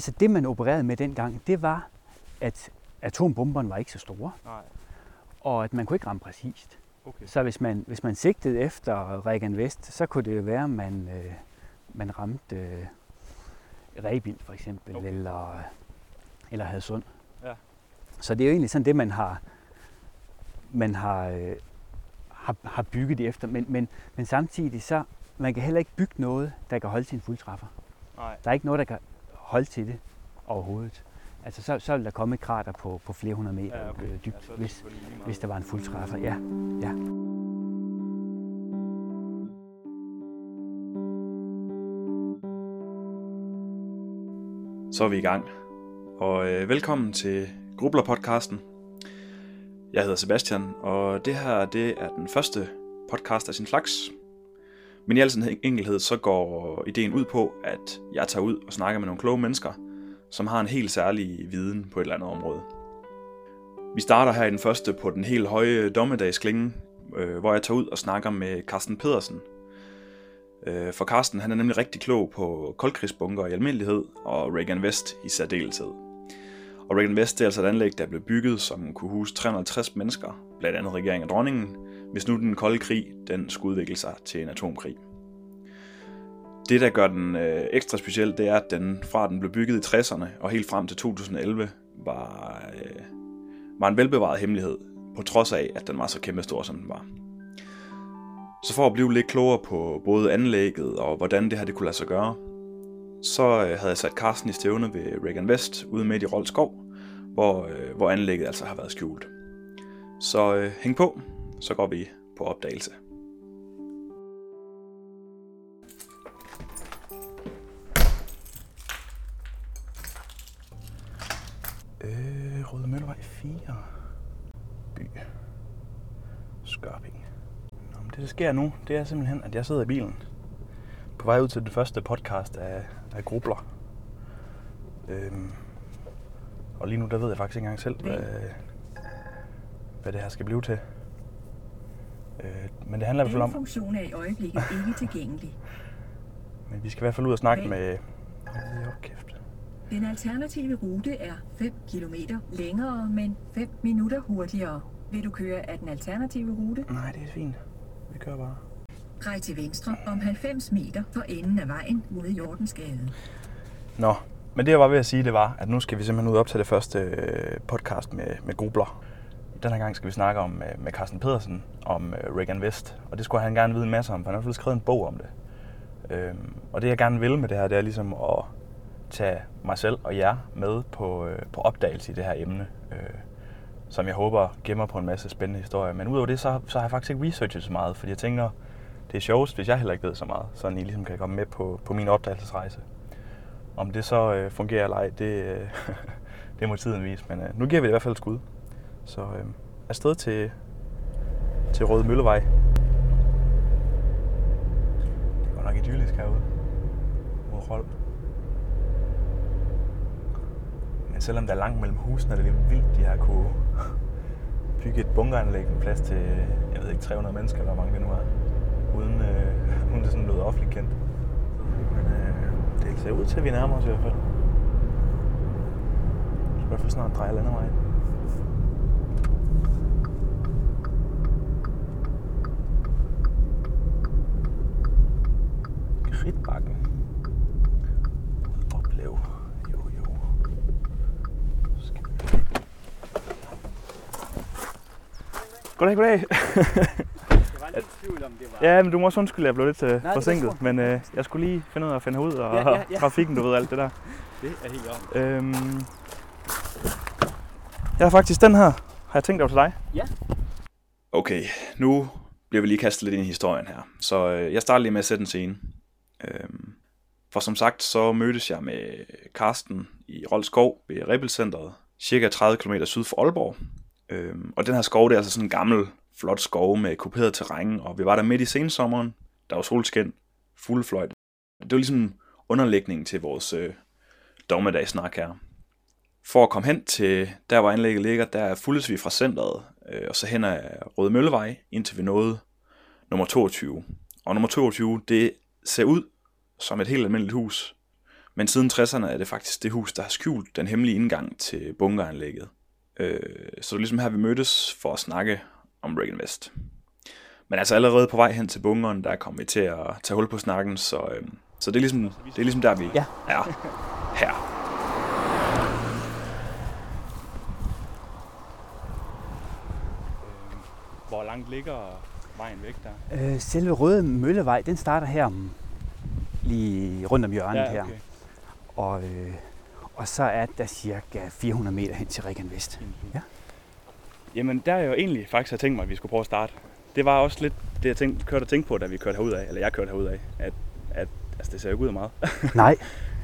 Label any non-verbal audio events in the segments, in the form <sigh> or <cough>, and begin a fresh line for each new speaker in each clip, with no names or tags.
Altså det, man opererede med dengang, det var, at atombomberne var ikke så store,
Nej.
og at man kunne ikke ramme præcist.
Okay.
Så hvis man, hvis man sigtede efter Regan Vest, så kunne det jo være, at man, øh, man ramte øh, Rebild for eksempel,
Okay.
eller, eller Hadsund.
Ja.
Så det er jo egentlig sådan det, man har, man har, øh, har, har bygget det efter. Men, men, men samtidig så, man kan heller ikke bygge noget, der kan holde til en fuldtræffer.
Nej.
Der er ikke noget, der kan holde til det overhovedet. Altså så, så vil der komme et krater på, på flere hundrede meter
Ja, okay.
øh, dybt,
Ja,
hvis, hvis der var en fuldtræffer. Ja, ja.
Så er vi i gang. Og øh, velkommen til Grubler-podcasten. Jeg hedder Sebastian, og det her det er den første podcast af sin slags. Men i al sin enkelhed så går ideen ud på, at jeg tager ud og snakker med nogle kloge mennesker, som har en helt særlig viden på et eller andet område. Vi starter her i den første på den helt høje dommedagsklinge, øh, hvor jeg tager ud og snakker med Carsten Pedersen, Øh, For Carsten han er nemlig rigtig klog på koldkrigsbunker i almindelighed, og Reagan West i særdeleshed. Og Reagan West det er altså et anlæg, der blev bygget, som kunne huse 350 mennesker, blandt andet regeringen og dronningen, hvis nu den kolde krig den skulle udvikle sig til en atomkrig. Det, der gør den øh, ekstra speciel, det er, at den fra den blev bygget i 60'erne og helt frem til 2011 var, øh, var en velbevaret hemmelighed, på trods af, at den var så kæmpestor, som den var. Så for at blive lidt klogere på både anlægget og hvordan det her det kunne lade sig gøre, så øh, havde jeg sat Carsten i stævne ved Reagan West ude midt i Rold Skov, hvor, øh, hvor anlægget altså har været skjult. Så øh, hæng på, så går vi på opdagelse. Øh, Røde Møllevej 4. By. Skørping. Nå, men det, der sker nu, det er simpelthen, at jeg sidder i bilen på vej ud til det første podcast af, af Grubler. Øhm, og lige nu, der ved jeg faktisk ikke engang selv, hvad, hvad det her skal blive til. Øh, men det handler i hvert fald om,
funktion er i øjeblikket <laughs> ikke tilgængelig.
men vi skal i hvert fald ud og snakke
Okay.
med... Hold op, kæft.
Den alternative rute er 5 km længere, men 5 minutter hurtigere. Vil du køre af den alternative rute?
Nej, det er fint. Vi kører bare.
Drej til venstre om 90 meter for enden af vejen mod Jordensgade.
Nå, men det jeg var ved at sige, det var, at nu skal vi simpelthen ud op til det første øh, podcast med, med Grubler. Den her gang skal vi snakke om, med, med Carsten Pedersen om øh, Reagan West, og det skulle han gerne vide en masse om, for han har i hvert fald skrevet en bog om det. Øhm, og det jeg gerne vil med det her, det er ligesom at tage mig selv og jer med på, øh, på opdagelse i det her emne, øh, som jeg håber gemmer på en masse spændende historier. Men udover det, så, så har jeg faktisk ikke researchet så meget, fordi jeg tænker, det er sjovest, hvis jeg heller ikke ved så meget, så I ligesom kan komme med på, på min opdagelsesrejse. Om det så øh, fungerer eller ej, det, øh, <laughs> det må tiden vise. Men øh, nu giver vi det i hvert fald et skud. Så øh, afsted til, til Røde Møllevej. Det går nok idyllisk herude. Mod Rold. Men selvom der er langt mellem husene, er det lidt vildt, de har kunne <laughs> bygge et bunkeranlæg med plads til, jeg ved ikke, 300 mennesker, eller hvor mange det nu er. Uden, øh, <laughs> uden det sådan noget offentligt kendt. Men øh, det ser ud til, at vi nærmer os i hvert fald. Vi skal i hvert fald snart dreje landevejen. Kridtbakken. Oplev. Jo, jo. Skal vi- Goddag, goddag.
Jeg var lidt i tvivl om, det var...
Ja, men du må også undskylde, at jeg blev lidt uh,
er
forsinket. Men uh, jeg skulle lige finde ud af at finde ud og
Ja, ja, ja.
trafikken, du ved alt det der. <laughs>
Det er helt om.
Øhm, jeg har faktisk den her, har jeg tænkt over til dig.
Ja.
Okay, nu bliver vi lige kastet lidt ind i historien her. Så øh, jeg starter lige med at sætte en scene. Øhm, for som sagt, så mødtes jeg med Karsten i Rolskov ved Rebelcenteret, cirka 30 km syd for Aalborg. Øhm, og den her skov, det er altså sådan en gammel, flot skov med kuperet terræn, og vi var der midt i sensommeren. Der var solskin, fuld fløjt. Det var ligesom underlægningen til vores øh, dommedagssnak her. For at komme hen til der, hvor anlægget ligger, der fuldes vi fra centret, øh, og så hen ad Røde Møllevej, indtil vi nåede nummer 22. Og nummer 22, det ser ud som et helt almindeligt hus, Men siden 60'erne er det faktisk det hus, der har skjult den hemmelige indgang til bunkeranlægget. Øh, så det er ligesom her, vi mødtes for at snakke om Reagan West. Men altså allerede på vej hen til bunkeren, der kommer vi til at tage hul på snakken, så, øh, så det, er ligesom, det er ligesom der, vi
Ja.
er her.
Hvor langt ligger vejen væk der?
Øh, selve Røde Møllevej, den starter her om, lige rundt om hjørnet her. Og, øh, og så er der cirka 400 meter hen til Regan Vest. Ja.
Jamen, der er jo egentlig faktisk har tænkt mig, at vi skulle prøve at starte. Det var også lidt det, jeg tænkte, kørte og tænkte på, da vi kørte herud af, eller jeg kørte herud af, at, at altså, det ser jo ikke ud af meget. <laughs>
Nej,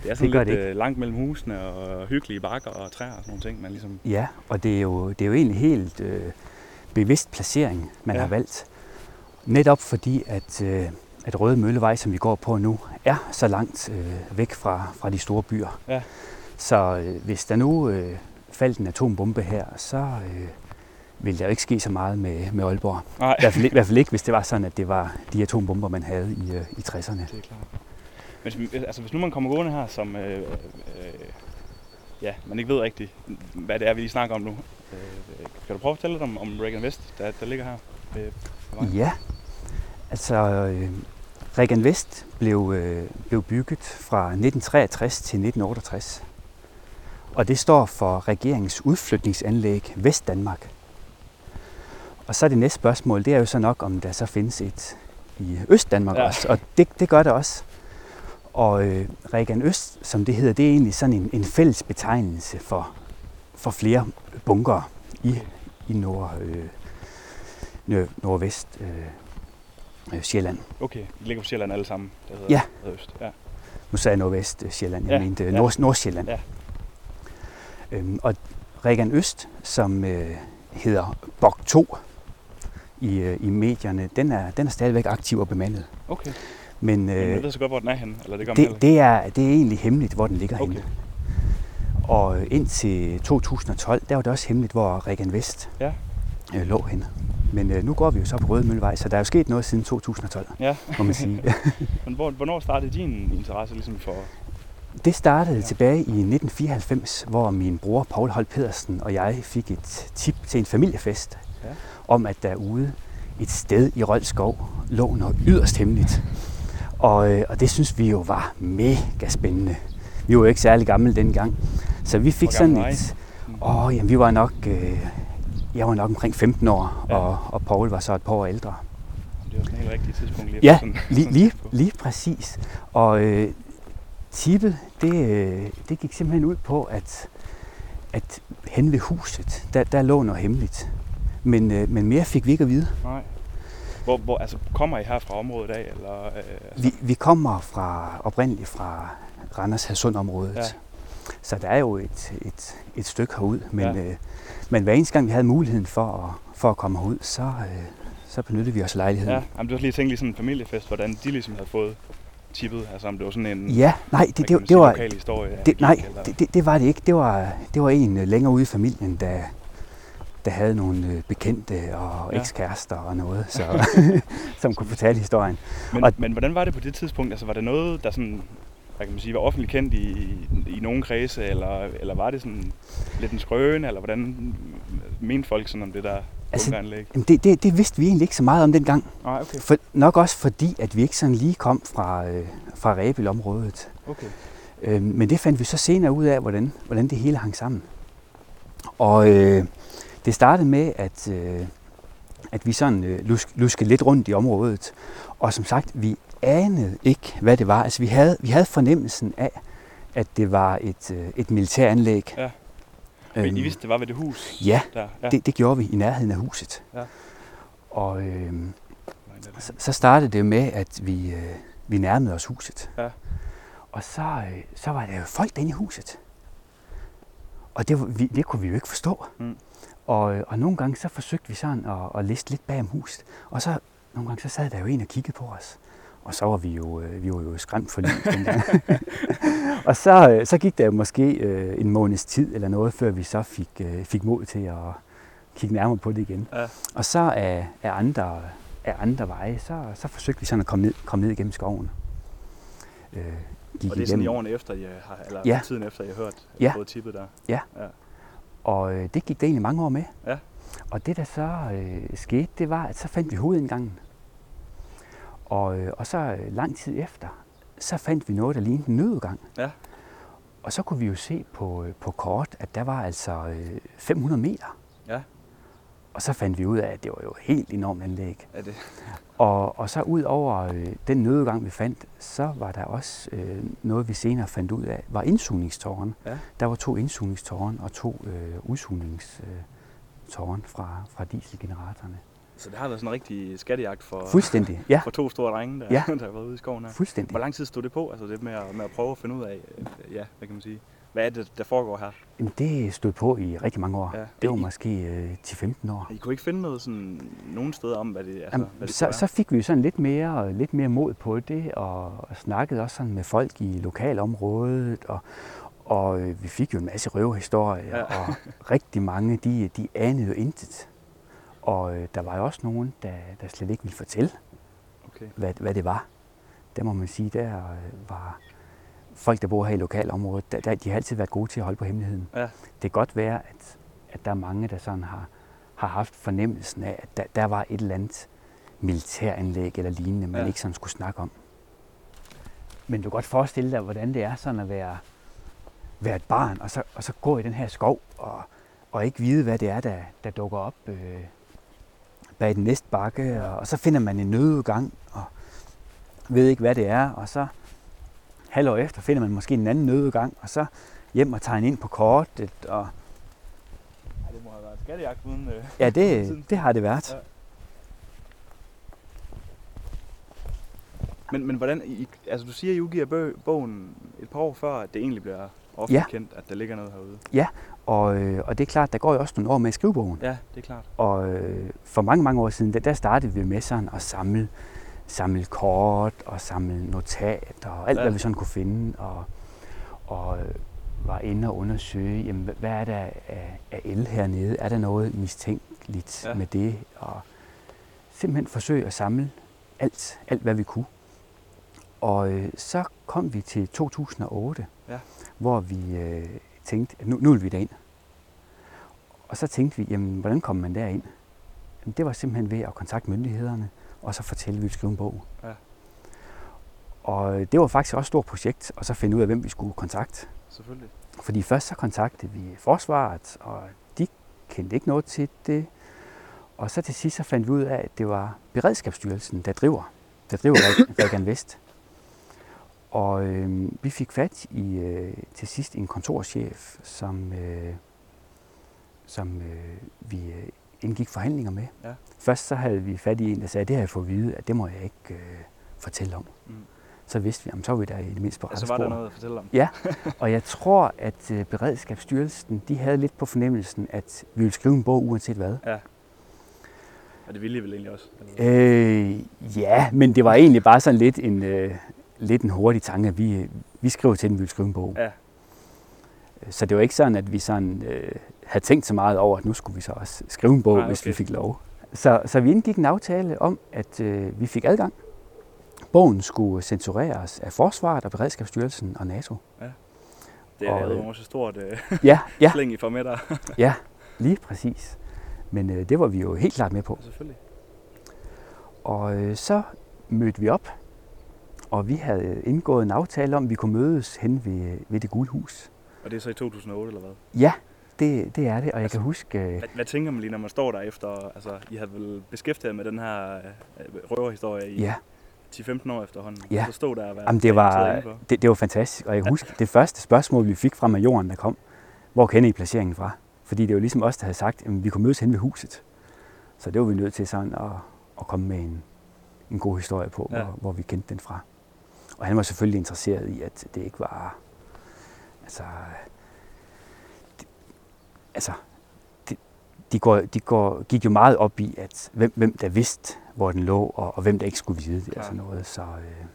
Det er sådan
gør
lidt
det ikke.
øh, langt mellem husene og hyggelige bakker og træer og sådan nogle ting, man ligesom...
ja, og det er jo, det er jo egentlig helt øh, bevidst placering, man
Ja.
ja. har valgt. Netop fordi, at, øh, at Røde Møllevej, som vi går på nu, er så langt øh, væk fra, fra de store byer.
Ja.
Så øh, hvis der nu øh, faldt en atombombe her, så øh, ville der jo ikke ske så meget med, med Aalborg.
Nej,
I hvert, fald, I hvert fald ikke, hvis det var sådan, at det var de atombomber, man havde i, øh, i 60'erne.
det er klart. Men altså, hvis nu man kommer gående her, som... Øh, øh, ja, man ikke ved rigtigt, hvad det er, vi lige snakker om nu. Øh, kan du prøve at fortælle lidt om, om Reagan West, der, der ligger her? Vejen?
Ja, altså øh, Regan Vest blev, øh, blev bygget fra 1963 til 1968. Og det står for regeringens udflytningsanlæg Vestdanmark. Og så er det næste spørgsmål, det er jo så nok, om der så findes et i Østdanmark
Ja.
ja. også. Og det, det gør der også. Og øh, Regan Øst, som det hedder, det er egentlig sådan en, en fælles betegnelse for, for flere bunker i, i nord, øh, nord, nordvest øh, øh, Sjælland.
Okay, de ligger på Sjælland alle sammen, der hedder,
Ja.
hedder Øst. Ja.
Nu sagde jeg nordvest øh, Sjælland, jeg
Ja,
mente
ja.
ja. Nord, Nordsjælland.
Ja.
Øhm, og Regan Øst, som øh, hedder Bok 2 i, øh, i medierne, den er, den er stadigvæk aktiv og bemandet.
Okay,
Men
men
øh,
ved så godt, hvor den er henne, eller det gør
det, det, er, det er egentlig hemmeligt, hvor den ligger
Okay.
henne. Og øh, indtil 2012, der var det også hemmeligt, hvor Regan Vest
Ja.
Øh, lå henne. Men øh, nu går vi jo så på Røde Møllevej, så der er jo sket noget siden 2012,
Ja.
må man sige. <laughs>
Men hvor, hvornår startede din interesse ligesom for...
Det startede
Ja.
tilbage i 1994, hvor min bror Paul Holt Pedersen og jeg fik et tip til en familiefest
Ja.
om, at derude et sted i Roldskov lå noget yderst hemmeligt. Og, øh, og det synes vi jo var mega spændende. Vi var jo ikke særlig gamle dengang, så vi fik sådan et... Åh, jamen, vi var nok... Øh, jeg var nok omkring 15 år,
Ja.
og, og Paul var så et par år ældre.
Det var sådan et helt rigtigt tidspunkt lige
Ja,
sådan,
Lige, lige, lige præcis. Og øh, tippet, det, øh, det gik simpelthen ud på, at, at hen ved huset, der, der lå noget hemmeligt. Men, øh, men mere fik vi ikke at vide.
Nej. Hvor, hvor, altså, kommer I her fra området af, eller... Øh, altså,
Vi, vi kommer fra, oprindeligt fra Randers Hadsund-området.
Ja.
Så der er jo et, et, et stykke herud. Men,
ja.
øh, men hver eneste gang vi havde muligheden for at, for at komme herud, så, øh, så benyttede vi os af lejligheden.
ja, jamen, det var lige tænkt lige sådan en familiefest, hvordan de ligesom havde fået tippet, altså om det var sådan en...
ja nej, det, det, det,
sige,
var,
lokal historie.
Det, nej,
eller,
det, det, det var det ikke. Det var, det var en øh, længere ude i familien, der, der havde nogle øh, bekendte og
ja.
ekskærester og noget, så, <laughs> <laughs> som kunne fortælle historien.
Men,
og-
men hvordan var det på det tidspunkt? Altså var det noget, der sådan, hvad kan man sige, var offentligt kendt i, i nogle kredse, eller, eller var det sådan lidt en skrøne, eller hvordan mente folk sådan om det der
Altså,
bunkeranlæg?
Jamen det, det, det vidste vi egentlig ikke så meget om dengang.
Nej, okay.
For, nok også fordi, at vi ikke sådan lige kom fra, øh, fra Rebild-området.
okay.
Øh, men det fandt vi så senere ud af, hvordan, hvordan det hele hang sammen. Og øh, det startede med, at, øh, at vi sådan øh, lusk, luskede lidt rundt i området. Og som sagt, vi anede ikke, hvad det var. Altså vi havde, vi havde fornemmelsen af, at det var et, øh, et militæranlæg.
Ja. Men I vidste, det var ved det hus?
Ja,
Der, ja.
det, det gjorde vi i nærheden af huset.
Ja.
Og øh, så, så startede det med, at vi, øh, vi nærmede os huset.
Ja.
Og så, øh, så var der jo folk inde i huset. Og det, vi, det kunne vi jo ikke forstå.
Mm.
Og, øh, og nogle gange så forsøgte vi sådan at, at liste lidt bag om huset. Og så nogle gange så sad der jo en og kiggede på os. Og så var vi jo, øh, vi var jo skræmt for livet <laughs> og så, øh, så gik der måske øh, en måneds tid eller noget, før vi så fik, fik mod til at kigge nærmere på det igen.
Ja.
Og så af, af, andre, af andre veje, så, så forsøgte vi sådan at komme ned, komme ned igennem skoven. Øh, gik
Og det er sådan i årene efter, I har, eller
Ja.
tiden efter, I har hørt,
Ja.
fået tippet der.
Og øh, det gik der egentlig mange år med.
Ja.
Og det der så øh, skete, det var, at så fandt vi hovedindgangen. Og, øh, og så øh, lang tid efter, så fandt vi noget, der lignede en nødudgang.
Ja.
Og så kunne vi jo se på, øh, på kort, at der var altså øh, 500 meter.
Ja.
Og så fandt vi ud af, at det var jo helt enormt anlæg.
Er det?
Og, og så ud over øh, den nødudgang, vi fandt, så var der også øh, noget, vi senere fandt ud af, var indsugningstårn.
Ja.
Der var to indsugningstårn og to øh, udsugningstårn fra, fra dieselgeneratorerne.
Så det har været sådan en rigtig skattejagt for,
Fuldstændig, ja,
for to store drenge, der,
Ja. <laughs>
der har været ude i skoven her.
fuldstændig.
Hvor lang tid stod det på, altså det med at, med at prøve at finde ud af, øh, ja, hvad kan man sige, hvad er det, der foregår her?
Jamen, det stod på i rigtig mange år.
Ja.
Det var
I-
måske øh, 10-15 år.
I kunne ikke finde noget sådan, nogen steder om, hvad det, altså,
Jamen,
hvad det
så, så fik vi sådan lidt mere, lidt mere mod på det, og, og snakkede også sådan med folk i lokalområdet, og, og øh, vi fik jo en masse røverhistorier,
Ja.
ja. og rigtig mange, de, de anede jo intet. Og øh, der var jo også nogen, der, der slet ikke ville fortælle,
Okay.
hvad, hvad det var. Der må man sige, der øh, var folk, der bor her i lokalområdet, der, der, de har altid været gode til at holde på hemmeligheden.
Ja.
Det kan godt være, at, at der er mange, der sådan har, har haft fornemmelsen af, at der, der var et eller andet militæranlæg eller lignende, man
Ja.
ikke sådan skulle snakke om. Men du kan godt forestille dig, hvordan det er sådan at være, være et barn, og så, og så gå i den her skov, og, og ikke vide, hvad det er, der, der dukker op øh, bag den næste bakke, og, og så finder man en nødudgang, og ved ikke, hvad det er, og så halvår efter finder man måske en anden nødudgang, og så hjem og tegne ind på kortet, og
Ja, det må have været skattejagt uden... Øh,
ja, det, det har det været.
Ja. men, men hvordan, I, altså du siger, at I udgiver bogen et par år før, at det egentlig bliver offentligt
Ja.
kendt, at der ligger noget herude.
Og, øh, og det er klart, der går jo også nogle år med skrivebogen.
Ja, det er klart.
Og øh, for mange, mange år siden, der, der startede vi med sådan at samle, samle kort og samle notater og alt,
Ja.
hvad vi sådan kunne finde. Og, og øh, var inde og undersøge, jamen, hvad- er der af, af el hernede? Er der noget mistænkeligt
Ja.
ja. med det? Og simpelthen forsøge at samle alt, alt hvad vi kunne. Og øh, så kom vi til 2008,
Ja.
hvor vi øh, tænkte, at nu, nu vil vi derind. Og så tænkte vi, jamen, hvordan kommer man derind? Jamen, det var simpelthen ved at kontakte myndighederne, og så fortælle, at vi ville skrive en bog.
Ja.
Og det var faktisk også et stort projekt, og så finde ud af, hvem vi skulle kontakte.
Selvfølgelig.
Fordi først så kontaktede vi forsvaret, og de kendte ikke noget til det. Og så til sidst så fandt vi ud af, at det var Beredskabsstyrelsen, der driver, der driver Reg- Regan Vest. Og øh, vi fik fat i øh, til sidst en kontorchef, som, øh, som øh, vi øh, indgik forhandlinger med.
Ja.
Først så havde vi fat i en, der sagde, det har jeg fået at vide, at det må jeg ikke øh, fortælle om.
Mm.
Så vidste vi, jamen, så var vi der i det mindste på
Altså
rette
var der noget at fortælle om?
Ja, og jeg tror, at øh, Beredskabsstyrelsen, de havde lidt på fornemmelsen, at vi ville skrive en bog uanset hvad.
Og det ville I vel egentlig også? Eller?
Øh, ja, men det var egentlig bare sådan lidt en, øh, lidt en hurtig tanke. Vi, øh, vi skrev til den, vi ville skrive en bog.
Ja.
Så det var ikke sådan, at vi sådan, øh, havde tænkt så meget over, at nu skulle vi så også skrive en bog,
Nej,
hvis
okay.
vi fik lov. Så, så vi indgik en aftale om, at øh, vi fik adgang. Bogen skulle censureres af Forsvaret og Beredskabsstyrelsen og NATO.
Det er
Og,
jo
øh,
et stort øh,
Ja, <laughs> ja,
slæng, I får med der. <laughs>
ja, lige præcis. Men øh, det var vi jo helt klart med på.
Selvfølgelig.
Og øh, så mødte vi op, og vi havde indgået en aftale om, at vi kunne mødes hen ved, ved det gule hus.
Og det er så i 2008 eller hvad?
Ja, det, det er det, og jeg
Altså,
kan huske... Øh,
Hvad, hvad tænker man lige, når man står der efter, altså I har vel beskæftiget med den her øh, røverhistorie i
ja,
10-15 år efterhånden.
Ja.
Så stod der og
jamen, det, var, det, det var fantastisk, og jeg kan huske det første spørgsmål, vi fik fra majoren, der kom, hvor kender I placeringen fra? Fordi det var ligesom os, der havde sagt, at vi kunne mødes hen ved huset. Så det var vi nødt til sådan at, at komme med en, en god historie på,
ja.
hvor, hvor vi kendte den fra. Og han var selvfølgelig interesseret i, at det ikke var... Altså... Det, altså det, de, går, de går, gik jo meget op i, at hvem, hvem der vidste, hvor den lå, og, og hvem der ikke skulle vide det
Klart.
sådan noget. Så, øh,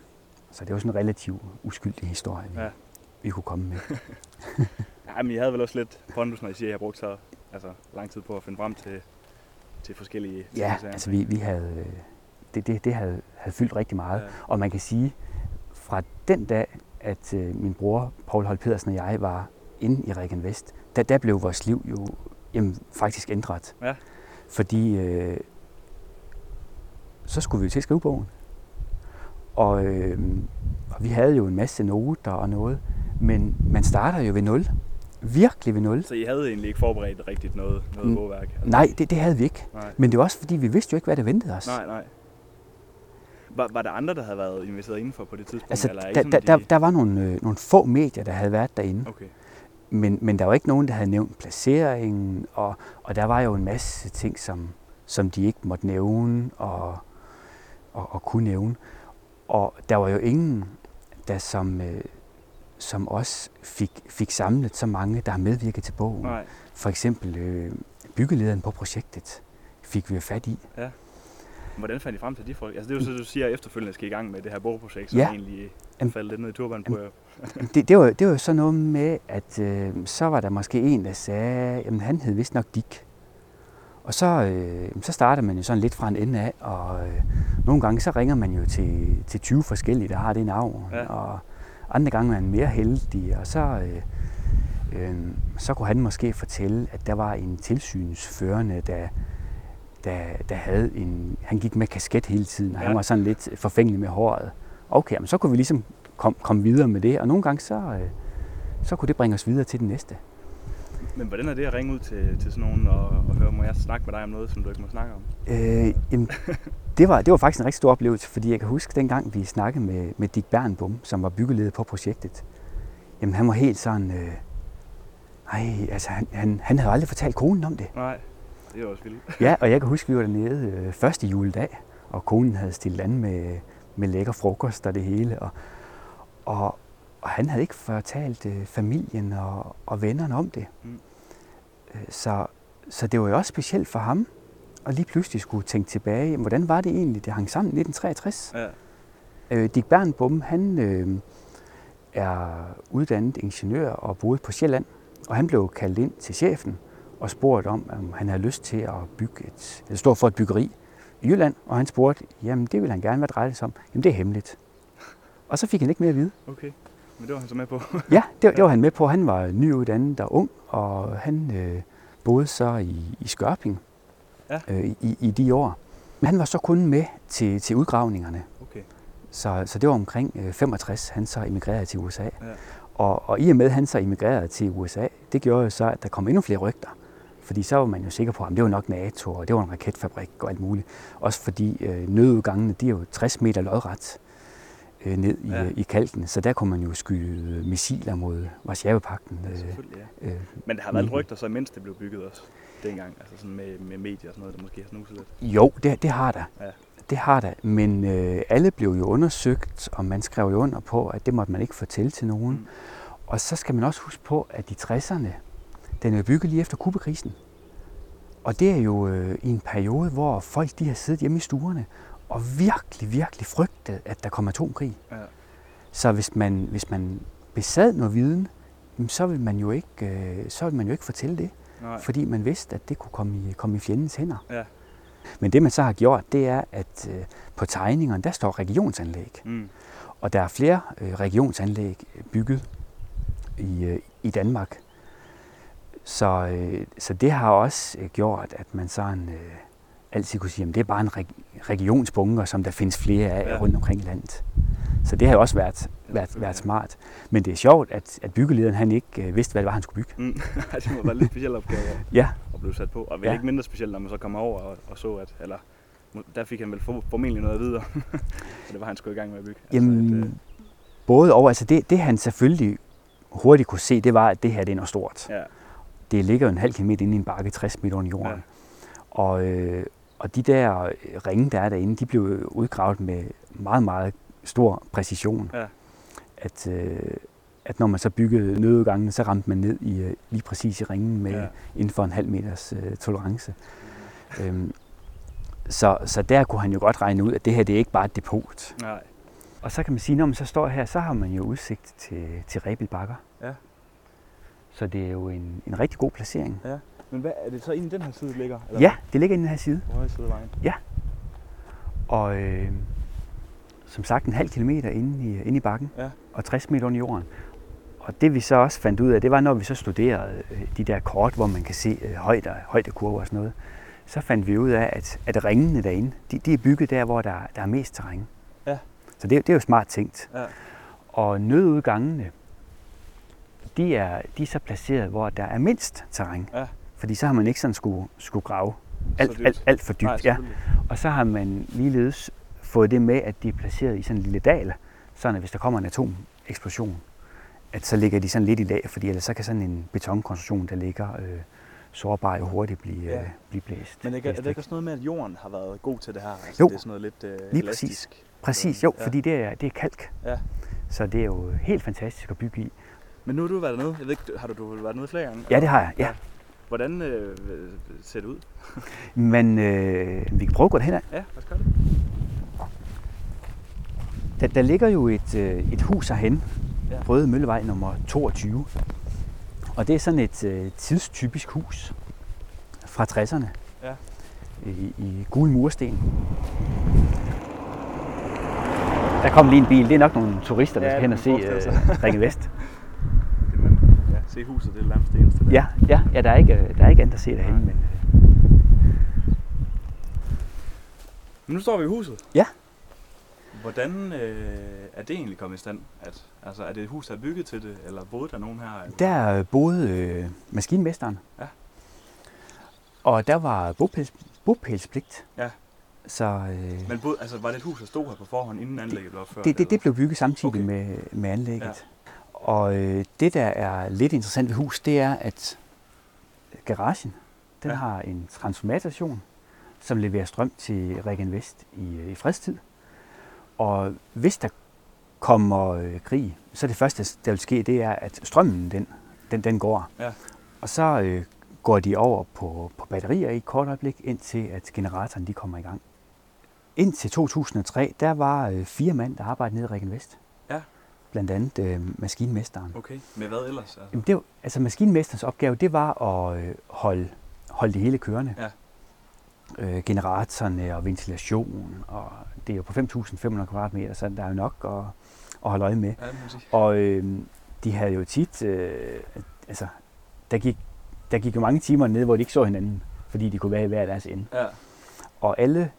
så det var sådan en relativt uskyldig historie, vi,
Ja.
ja. vi kunne komme med. <laughs>
Ja, men I havde vel også lidt pondus, når I siger, at I har brugt så altså, lang tid på at finde frem til, til forskellige
Ja,
ting
altså vi, vi havde, øh, det, det, det havde, havde fyldt rigtig meget.
Ja.
Og man kan sige, fra den dag at øh, min bror, Paul Holt Pedersen og jeg var inde i Regen Vest, der, der blev vores liv jo jamen, faktisk ændret.
Ja.
Fordi øh, så skulle vi jo til at skrive bogen. Og, øh, og vi havde jo en masse noter og noget, men man starter jo ved nul. Virkelig ved nul.
Så I havde egentlig ikke forberedt rigtigt noget, noget bogværk? Altså,
Nej, det, det havde vi ikke.
nej.
Men det var også fordi, vi vidste jo ikke, hvad der ventede os.
Nej, nej. Var, var der andre, der havde været investeret indenfor på det tidspunkt?
Altså,
eller er I
der, der,
at
der, var nogle, øh, nogle få medier, der havde været derinde.
Okay.
Men, men der var ikke nogen, der havde nævnt placeringen, og, og der var jo en masse ting, som, som de ikke måtte nævne og, og, og kunne nævne. Og der var jo ingen, der som, øh, som også fik, fik samlet så mange, der har medvirket til bogen.
Nej.
For eksempel øh, byggelederen på projektet fik vi jo fat i.
Hvordan fandt I frem til de folk? Altså, det er jo så, du siger, at efterfølgende skal I gang med det her bogprojekt, som
Ja.
egentlig
Jamen-
faldt lidt ned i turbanen på jer.
Det, det, var, det var jo sådan noget med, at øh, så var der måske en, der sagde, at han hed vist nok Dick. Og så, øh, så starter man jo sådan lidt fra en ende af, og øh, nogle gange så ringer man jo til, til 20 forskellige, der har det navn,
Ja.
og andre gange er man mere heldig, og så, øh, øh, så kunne han måske fortælle, at der var en tilsynsførende, der, der, der havde en, han gik med kasket hele tiden, og ja. Han var sådan lidt forfængelig med håret. Okay, men så kunne vi ligesom komme kom videre med det, og nogle gange så, øh, så kunne det bringe os videre til den næste.
Men hvordan er det at ringe ud til, til sådan nogen og, og høre, må jeg snakke med dig om noget, som du ikke må snakke om?
Øh, jamen, det, var, det var faktisk en rigtig stor oplevelse, fordi jeg kan huske dengang, vi snakkede med, med Dick Bernbom, som var byggeleder på projektet. Jamen, han var helt sådan... Øh, ej, altså, han, han, han havde aldrig fortalt konen om det.
Nej, det er også vildt.
Ja, og jeg kan huske, vi var dernede øh, første juledag, og konen havde stillet an med, med lækker frokost og det hele. Og, og, og han havde ikke fortalt øh, familien og, og vennerne om det.
Mm.
Øh, Så, så det var jo også specielt for ham, at lige pludselig skulle tænke tilbage, hvordan var det egentlig, det hang sammen i 1963?
Ja.
Øh, Dick Bernbom, han øh, er uddannet ingeniør og boede på Sjælland, og han blev kaldt ind til chefen og spurgt om, om han havde lyst til at bygge et, eller stå for et byggeri i Jylland, og han spurgte, jamen det vil han gerne, hvad drejer det sig om? Jamen det er hemmeligt. Og så fik han ikke mere at vide.
Okay, men det var han så med på. <laughs>
Ja, det, det var han med på. Han var nyuddannet og ung, og han øh, boede så i, i Skørping
Ja.
øh, i, i de år. Men han var så kun med til, til udgravningerne.
Okay.
Så, så det var omkring øh, 65, han så emigrerede til USA.
Ja.
Og, og i og med, at han så emigrerede til USA, det gjorde jo så, at der kom endnu flere rygter. Fordi så var man jo sikker på, at det var nok NATO, og det var en raketfabrik og alt muligt. Også fordi øh, nødudgangene, de er jo 60 meter lodret øh, ned i,
Ja.
ja. i kalken. Så der kunne man jo skyde missiler mod Varsjave-pakten. Øh,
Selvfølgelig, ja.
øh,
Men der har været rygter så, mens det blev bygget også dengang. Altså sådan med, med medier og sådan noget, der måske har snuset lidt.
Jo, det, det har der.
Ja.
Det har der. Men øh, alle blev jo undersøgt, og man skrev jo under på, at det måtte man ikke fortælle til nogen.
Mm.
Og så skal man også huske på, at i 60'erne, den er bygget lige efter Kubekrisen. Og det er jo øh, i en periode, hvor folk de har siddet hjemme i stuerne og virkelig, virkelig frygtet, at der kommer atomkrig.
Ja.
Så hvis man, hvis man besad noget viden, jamen, så vil man jo ikke, øh, så vil man jo ikke fortælle det,
Nej.
fordi man vidste, at det kunne komme i, komme i fjendens hænder.
Ja.
Men det man så har gjort, det er, at øh, på tegningerne, der står regionsanlæg.
Mm.
Og der er flere øh, regionsanlæg bygget i, øh, i Danmark. Så, øh, så det har også øh, gjort, at man sådan øh, altid kunne sige, at det er bare en reg- regionsbunker, som der findes flere af
Ja.
rundt omkring i landet. Så det har jo også været, været, været smart. Men det er sjovt, at, at byggelederen han ikke øh, vidste, hvad det var, han skulle bygge.
Mm. <laughs> det må være lidt speciel opgave <laughs>
Ja,
at blive sat på. Og vel
Ja.
ikke mindre specielt, når man så kommer over og, og så, at... Eller, der fik han vel for, formentlig noget videre. <laughs> så det var han skulle i gang med at bygge.
Jamen,
at, øh,
både over, altså det, det han selvfølgelig hurtigt kunne se, det var, at det her det er noget stort.
ja.
Det ligger jo en halv kilometer inde i en bakke, 60 meter under jorden.
Ja.
Og, øh, og de der øh, ringe, der er derinde, de blev udgravet med meget, meget stor præcision.
Ja.
At, øh, at når man så byggede nødudgangen, så ramte man ned i øh, lige præcis i ringen med
Ja.
inden for en halv meters øh, tolerance. Øhm, så, så der kunne han jo godt regne ud, at det her det er ikke bare et depot.
Nej.
Og så kan man sige, når man så står her, så har man jo udsigt til, til Rebel Bakker.
Ja.
Så det er jo en, en rigtig god placering.
Men hvad, er det så inde i den her side, ligger? Eller
Ja, det ligger inde i den her side.
På højre side af vejen.
Og øh, som sagt en halv kilometer inde i, inde i bakken
Ja.
og 60 meter under jorden. Og det vi så også fandt ud af, det var, når vi så studerede øh, de der kort, hvor man kan se øh, højder, højdekurver og sådan noget, så fandt vi ud af, at, at ringene derinde, de, de er bygget der, hvor der, der er mest terræn.
Ja.
Så det, det er jo smart tænkt.
Ja.
Og nødudgangene, de er, de er så placeret, hvor der er mindst terræn.
Ja.
Fordi så har man ikke sådan skulle, skulle grave alt, alt, alt for dybt.
Nej,
ja. Og så har man ligeledes fået det med, at de er placeret i sådan en lille dal, sådan at hvis der kommer en atomeksplosion, at så ligger de sådan lidt i lag, fordi ellers så kan sådan en betonkonstruktion, der ligger øh, sårbar, jo hurtigt blive,
Ja.
øh, blive blæst.
Men er, ikke- er
blæst
det ikke også noget med, at jorden har været god til det her? Altså,
Jo.
Det er sådan noget lidt øh,
Lige
elastisk.
Præcis, jo,
Ja.
fordi det er, det er kalk.
Ja.
Så det er jo helt fantastisk at bygge i.
Men nu har du været dernede. Jeg ved ikke, har du, du været nede flere gange?
Ja, det har jeg. Ja.
Hvordan øh, ser det ud? <laughs>
Men øh, vi kan prøve at gå derhen.
Ja, lad os gøre det.
Der, der ligger jo et, øh, et hus herhen,
Ja.
Røde Møllevej nummer 22. Og det er sådan et øh, tidstypisk hus fra 60'erne.
Ja.
I, I gul mursten. Der kom lige en bil. Det er nok nogle turister, der
Ja,
skal hen og se øh, Ringe Vest. <laughs>
Det, se huset, det er nærmest det eneste. Der.
Ja, ja, ja der, er ikke, øh, der er ikke andet at se derhen. Men, øh,
Men nu står vi i huset.
Ja.
Hvordan øh, er det egentlig kommet i stand? At, altså, er det et hus, der er bygget til det, eller boede der nogen her? Eller?
der øh, boede øh, maskinmesteren.
Ja.
Og der var bopæls, bopælspligt.
Ja.
Så øh,
Men boede, altså, var det et hus, der stod her på forhånd, inden anlægget blev opført?
det, det, det
eller?
blev bygget samtidig
okay.
med, med anlægget.
Ja.
Og øh, det, der er lidt interessant ved hus, det er, at garagen, den
Ja.
ja. har en transformatorstation, som leverer strøm til Regen Vest i, øh, i fredstid. Og hvis der kommer øh, krig, så det første, der vil ske, det er, at strømmen, den, den, den går.
Ja.
Og så øh, går de over på, på batterier i et kort øjeblik, indtil at generatoren de kommer i gang. Indtil 2003, der var øh, fire mand, der arbejdede nede i Regen Vest. Blandt andet øh, maskinmesteren.
Okay, med hvad ellers? Altså?
Jamen, det, var- altså maskinmesterens opgave, det var at øh, holde, holde det hele kørende.
Ja.
Øh, generatorerne og ventilation, og det er jo på 5.500 kvadratmeter, så der er jo nok at, at holde øje med.
Ja.
Og øh, de havde jo tit, øh, altså, der gik, der gik jo mange timer nede, hvor de ikke så hinanden, fordi de kunne være i hver deres ende.
Ja,
Og alle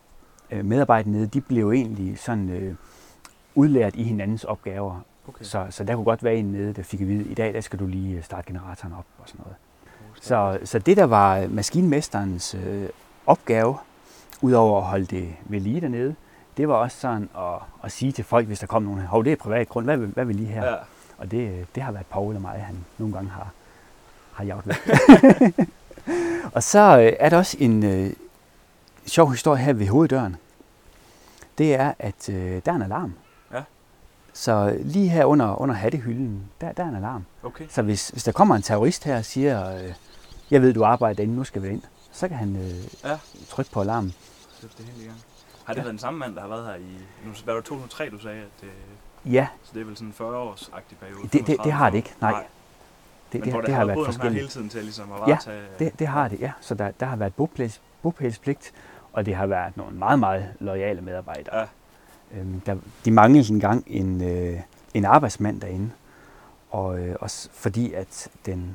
øh, medarbejdere nede, de blev egentlig sådan øh, udlært i hinandens opgaver.
Okay.
Så, så der kunne godt være en nede, der fik at vide, i dag der skal du lige øh, starte generatoren op og sådan noget. Så, så det, der var maskinmesterens øh, opgave, udover at holde det ved lige dernede, det var også sådan at, at sige til folk, hvis der kom nogen, hov, det er privat grund, hvad hvad vil I her?
Ja,
Og det, øh, det har været Paul og mig, han nogle gange har, har jaget væk. <laughs> og så øh, er der også en øh, sjov historie her ved hoveddøren. Det er, at øh, der er en alarm.
Ja.
Så lige her under, under hattehylden, der, der er en alarm.
okay.
Så hvis, hvis der kommer en terrorist her og siger, øh, jeg ved, du arbejder derinde, nu skal vi ind, så kan han øh,
Ja.
trykke på alarmen.
Sæt det helt i gang. Har det
Ja.
været den samme mand, der har været her i... Nu var det 2003, du sagde, at det,
Ja,
så det er vel sådan en 40-års-agtig periode?
det, det, det
35
har det ikke. Nej,
Nej.
det,
Men
det,
hvor
det, har været forskelligt.
hele tiden til ligesom at
Ja,
varetage...
Det, det har det, ja. Så der, der har været bopæls, bopælspligt, og det har været nogle meget, meget lojale medarbejdere.
Ja.
Øhm, der, de manglede engang en, øh, en arbejdsmand derinde, og øh, også fordi at den,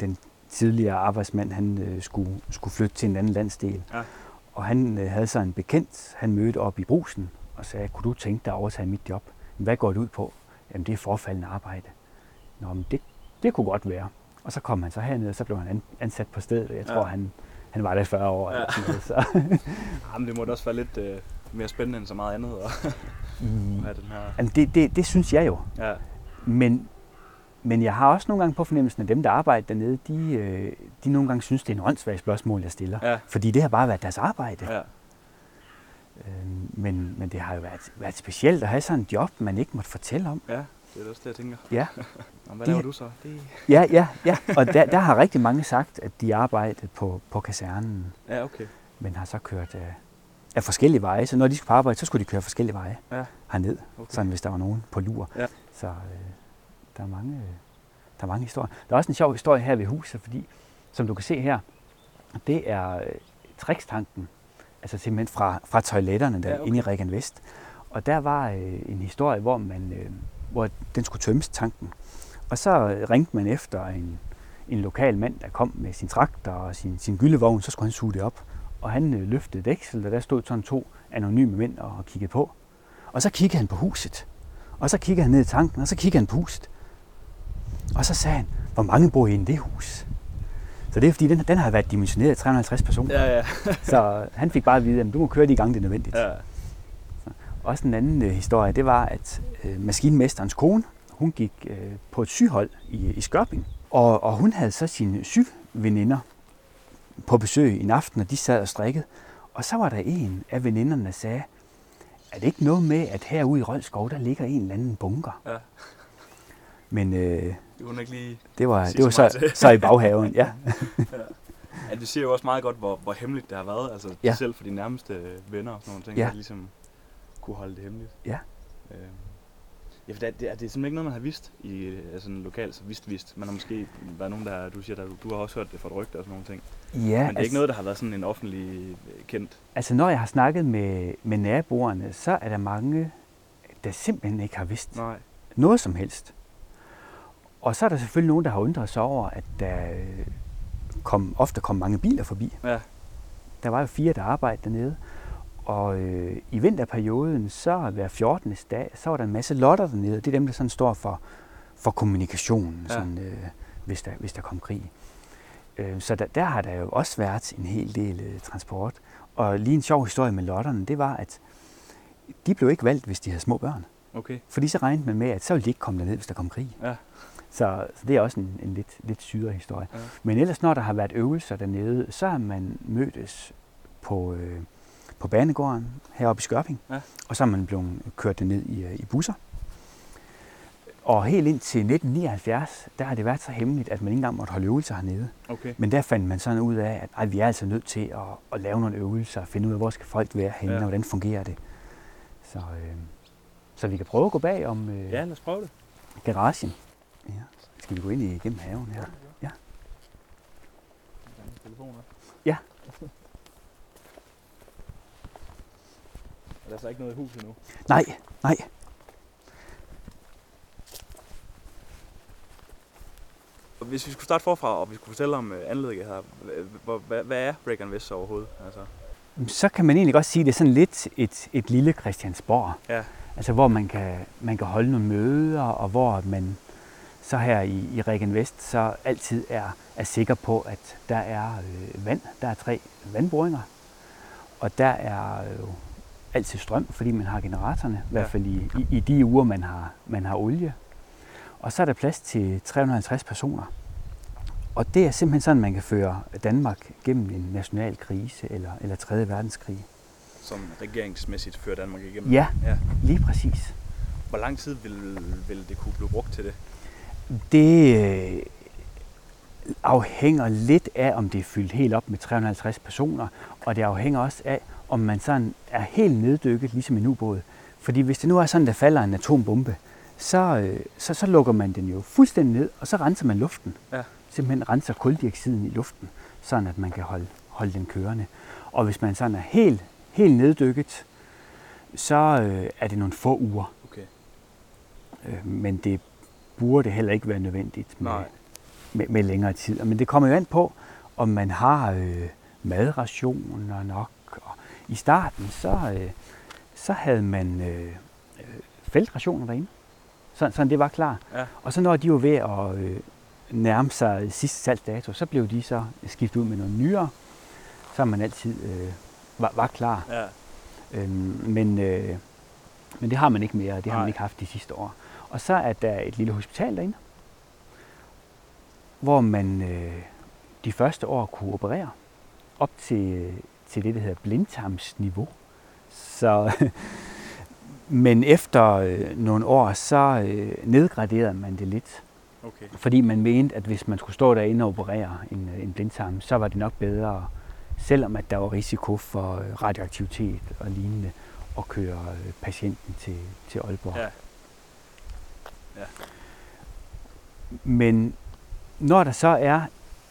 den tidligere arbejdsmand, han øh, skulle, skulle flytte til en anden landsdel.
Ja.
Og han øh, havde så en bekendt, han mødte op i brusen og sagde, kunne du tænke dig at overtage mit job? "Men Hvad går det ud på? Jamen det er forfaldende arbejde. Nå, men det, det kunne godt være. Og så kom han så herned, og så blev han an- ansat på stedet, og jeg tror,
Ja.
han, han var der i 40 år.
Ja.
Eller sådan noget, så. <laughs>
Jamen, det må da også være lidt øh, mere spændende end så meget andet at have den her...
Jamen, det, det, det synes jeg jo.
Ja,
Men, men jeg har også nogle gange på fornemmelsen, at dem, der arbejder dernede, de, øh, de nogle gange synes, det er en åndssvagt spørgsmål, jeg stiller.
ja,
Fordi det har bare været deres arbejde.
ja.
Øhm, men, men det har jo været, været specielt at have sådan en job, man ikke måtte fortælle om.
Ja, det er også det, jeg tænker.
Ja, <laughs>
Nå, hvad
De-
laver du så? Det...
ja, ja. ja. Og der, der har rigtig mange sagt, at de arbejdede på, på kasernen,
Ja, okay.
men har så kørt af, forskellige veje. Så når de skulle på arbejde, så skulle de køre forskellige veje
Ja,
herned,
okay.
sådan hvis der var nogen på lur.
Ja.
Så øh, der, er mange, der er mange historier. Der er også en sjov historie her ved huset, fordi som du kan se her, det er øh, trikstanken, altså simpelthen fra, fra toiletterne der
Ja, okay.
inde i Regen Vest. Og der var øh, en historie, hvor, man, øh, hvor den skulle tømmes tanken. Og så øh, ringte man efter en, en lokal mand, der kom med sin traktor og sin, sin gyldevogn, så skulle han suge det op. Og han øh, løftede veksel, og der stod sådan to anonyme mænd og kiggede på. Og så kiggede han på huset. Og så kiggede han ned i tanken, og så kiggede han på huset. Og så sagde han, hvor mange bor i det hus? Så det er fordi, den, den har været dimensioneret af 350 personer.
Ja, ja. <laughs>
Så han fik bare at vide, at du må køre de gange, det er nødvendigt.
ja.
Også en anden øh, historie, det var, at øh, maskinmesterens kone, hun gik øh, på et syhold i, i Skørping. Og, og hun havde så sine syvveninder på besøg en aften, og de sad og strikkede. Og så var der en af veninderne, der sagde, er det ikke noget med, at herude i Rølskov, der ligger en eller anden bunker?
Ja.
Men øh,
Det ikke lige...
det var, det var
så
så, så i baghaven, ja. <laughs>
Ja, det siger jo også meget godt, hvor, hvor hemmeligt det har været. Altså
Ja.
ja. selv for de nærmeste venner og sådan nogle ting,
Ja.
ja. at ligesom kunne holde det hemmeligt.
Ja.
Øhm. Ja, for det, er- det, er, det er simpelthen ikke noget, man har vidst i øh, altså, lokalt, så vidst vidst. Man har måske været nogen, der, du siger, der, du har også hørt det fra et rygte og sådan nogle ting.
Ja,
Men det er
altså,
ikke noget, der har været sådan en offentlig øh, kendt.
altså når jeg har snakket med, med naboerne, så er der mange, der simpelthen ikke har vidst
Nej.
noget som helst. Og så er der selvfølgelig nogen, der har undret sig over, at der øh, kom, ofte kom mange biler forbi.
Ja.
Der var jo fire, der arbejdede dernede. Og øh, i vinterperioden, så hver 14. dag, så var der en masse lotter dernede. Det er dem, der sådan står for, for kommunikationen,
Ja.
sådan, øh, hvis, der, hvis der kom krig. Øh, så der, der har der jo også været en hel del øh, transport. Og lige en sjov historie med lotterne, det var, at de blev ikke valgt, hvis de havde små børn.
Okay.
Fordi så regnede man med, at så ville de ikke komme derned, hvis der kom krig.
Ja.
Så, så det er også en, en lidt, lidt syrere historie.
Ja.
Men ellers, når der har været øvelser dernede, så har man mødtes på, øh, på banegården heroppe i Skørping.
Ja.
Og så er man blevet kørt ned i, øh, i busser. Og helt indtil 1979, der har det været så hemmeligt, at man ikke engang måtte holde øvelser hernede.
Okay.
Men der fandt man sådan ud af, at ej, vi er altså nødt til at, at lave nogle øvelser, og finde ud af, hvor skal folk være henne,
Ja.
og hvordan fungerer det. Så, øh, så vi kan prøve at gå bag om øh,
Ja, lad os prøve det.
garagen. Ja. Skal vi gå ind igennem haven her? Ja. Ja. <laughs>
Og der er så ikke noget i huset nu.
Nej, nej.
Og Hvis vi skulle starte forfra, og vi skulle fortælle om øh, anlægget her, hvad, hvad, er Break West så overhovedet? Altså,
Så kan man egentlig godt sige, at det er sådan lidt et, et lille Christiansborg.
Ja.
Altså hvor man kan, man kan holde nogle møder, og hvor man så her i, i Regen Vest så altid er, er sikker på, at der er øh, vand. Der er tre vandboringer. Og der er jo altid strøm, fordi man har generatorerne, i hvert fald i, i, i de uger, man har, man har olie. Og så er der plads til 350 personer. Og det er simpelthen sådan, man kan føre Danmark gennem en national krise eller, eller 3. verdenskrig.
som regeringsmæssigt fører Danmark igennem.
Ja,
ja.
lige præcis.
Hvor lang tid vil, vil det kunne blive brugt til det?
Det øh, afhænger lidt af, om det er fyldt helt op med 350 personer, og det afhænger også af, om man sådan er helt neddykket, ligesom en ubåd. Fordi hvis det nu er sådan, der falder en atombombe, så, øh, så, så lukker man den jo fuldstændig ned, og så renser man luften.
Ja.
Simpelthen renser kuldioxiden i luften, sådan at man kan holde, holde den kørende. Og hvis man sådan er helt, helt neddykket, så øh, er det nogle få uger.
Okay.
Øh, men det burde heller ikke være nødvendigt med,
Nej.
med, med længere tid. Men det kommer jo an på, om man har øh, madrationer nok. Og I starten, så, øh, så havde man øh, øh, feltrationer derinde. Sådan, sådan det var klar.
Ja.
Og så når de var ved at øh, nærme sig sidste salgsdato, så blev de så skiftet ud med nogle nyere, så man altid øh, var, var klar.
Ja.
Øhm, men, øh, men det har man ikke mere, det har
Nej.
man ikke haft de sidste år. Og så er der et lille hospital derinde, hvor man øh, de første år kunne operere op til, til det, der hedder blindtarmsniveau. Så, <laughs> men efter øh, nogle år, så øh, nedgraderede man det lidt,
Okay.
fordi man mente, at hvis man skulle stå derinde og operere en, øh, en blindtarm, så var det nok bedre, selvom at der var risiko for radioaktivitet og lignende, at køre patienten til, til Aalborg.
Ja.
Men når der så er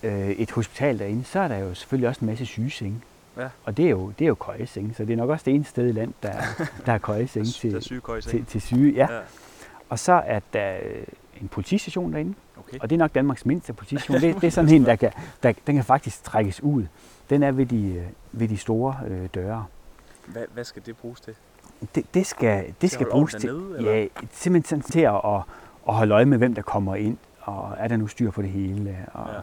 øh, et hospital derinde, så er der jo selvfølgelig også en masse sygesenge.
Ja.
Og det er jo, det er jo køjeseng, så det er nok også det eneste sted i land, der, er- <laughs> der er køjeseng
Der er
til,
sygekøj i
til, til syge. Ja.
ja.
Og så er der øh, en politistation derinde,
Okay.
og det er nok Danmarks mindste politistation. <laughs> Det, det er sådan en, der kan, der, den kan faktisk trækkes ud. Den er ved de, øh, ved de store øh, døre.
Hvad, hvad skal det bruges til?
Det, det skal, det skal
holde
bruges til,
eller?
ja, simpelthen til at, at, at holde øje med, hvem der kommer ind, og er der nu styr på det hele. Og,
Ja.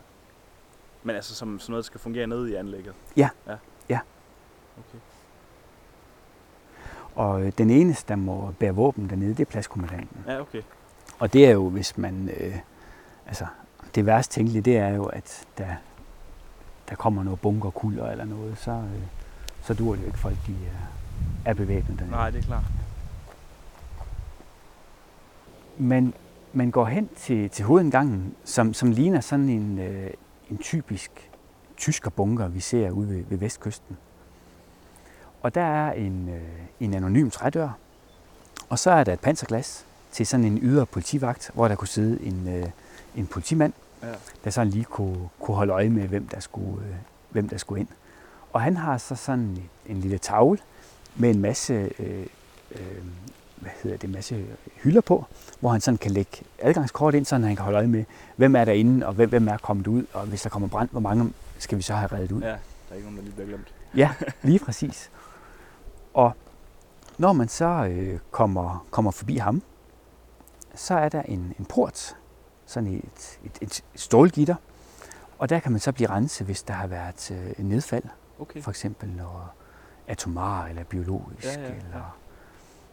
Men altså som sådan noget, der skal fungere nede i anlægget?
Ja.
Ja. Okay.
og øh, den eneste, der må bære våben dernede, det er pladskommandanten.
Ja, okay.
Og det er jo, hvis man... Øh, altså, det værst tænkelige, det er jo, at der, der kommer noget bunkerkulder eller noget, så, øh, så dur det jo ikke, folk de er, er bevæbnet dernede.
Nej, det er klart.
Men man går hen til, til hovedindgangen, som, som ligner sådan en, øh, en typisk tyskerbunker, vi ser ude ved, ved vestkysten. Og der er en, øh, en anonym trædør, og så er der et panserglas til sådan en ydre politivagt, hvor der kunne sidde en, øh, en politimand,
Ja.
der sådan lige kunne, kunne holde øje med, hvem der, skulle, øh, hvem der skulle ind. Og han har så sådan en, lille tavle med en masse, øh, øh, hvad hedder det, masse hylder på, hvor han sådan kan lægge adgangskort ind, så han kan holde øje med, hvem er derinde, og hvem, hvem er kommet ud, og hvis der kommer brand, hvor mange skal vi så have reddet ud.
Ja, der er ikke nogen, der lige bliver glemt.
Ja, lige præcis. Og når man så øh, kommer, kommer forbi ham, så er der en, en port, sådan et, et, et stålgitter, og der kan man så blive renset, hvis der har været øh, nedfald,
Okay.
for eksempel noget atomar eller biologisk
Ja, ja, ja.
eller,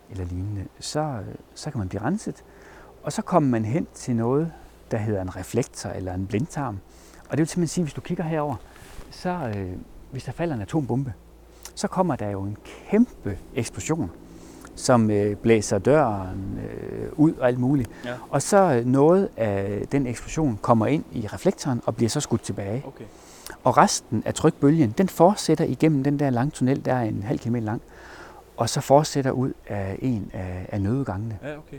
eller lignende, så, øh, så kan man blive renset. Og så kommer man hen til noget, der hedder en reflektor eller en blindtarm. Og det vil simpelthen sige, hvis du kigger herover, så øh, hvis der falder en atombombe, så kommer der jo en kæmpe eksplosion, som øh, blæser døren øh, ud og alt muligt.
Ja.
Og så øh, noget af den eksplosion kommer ind i reflektoren og bliver så skudt tilbage.
Okay.
Og resten af trykbølgen, den fortsætter igennem den der lange tunnel, der er en halv kilometer lang, og så fortsætter ud af en af, af nødgangene.
Ja, okay.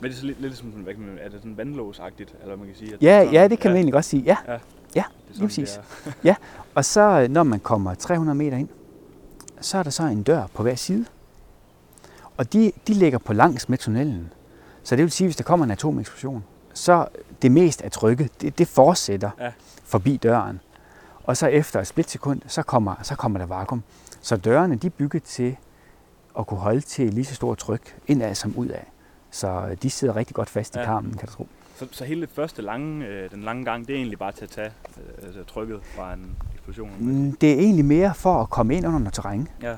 Men det er så lidt, lidt ligesom, sådan, hvad kan man, er det sådan vandlåsagtigt, eller man kan sige? At
Ja,
sådan-
ja, det kan man egentlig godt sige. Ja.
Ja,
Ja,
det er
lige
sådan,
præcis.
det er.
Og så når man kommer 300 meter ind, så er der så en dør på hver side. Og de, de ligger på langs med tunnelen. Så det vil sige, hvis der kommer en atomeksplosion, så det mest af trykket, det, det fortsætter
Ja.
forbi døren. Og så efter et splitsekund, så kommer, så kommer der vakuum. Så dørene de er bygget til at kunne holde til lige så stort tryk indad som udad. Så øh, de sidder rigtig godt fast i
Ja.
karmen, kan du tro.
Så, så hele det første lange, øh, den lange gang, det er egentlig bare til at tage øh, altså trykket fra en eksplosion?
Mm, Det er egentlig mere for at komme ind under noget terræn.
Ja,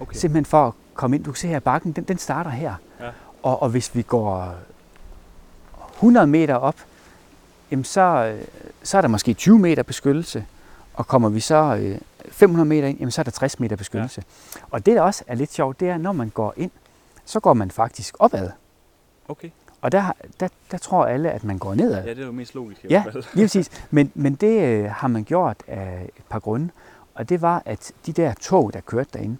okay.
Simpelthen for at komme ind. Du kan se her, bakken, den, den starter her.
Ja.
Og, og hvis vi går 100 meter op, jamen så, øh, så er der måske 20 meter beskyttelse. Og kommer vi så øh, 500 meter ind, jamen så er der 60 meter beskyttelse. Ja. Og det, der også er lidt sjovt, det er, når man går ind, så går man faktisk opad.
Okay.
Og der, der, der tror alle, at man går nedad.
Ja, det er jo mest logisk. i
Ja,
hvert fald.
lige præcis. Men, men det øh, har man gjort af et par grunde. Og det var, at de der tog, der kørte derinde,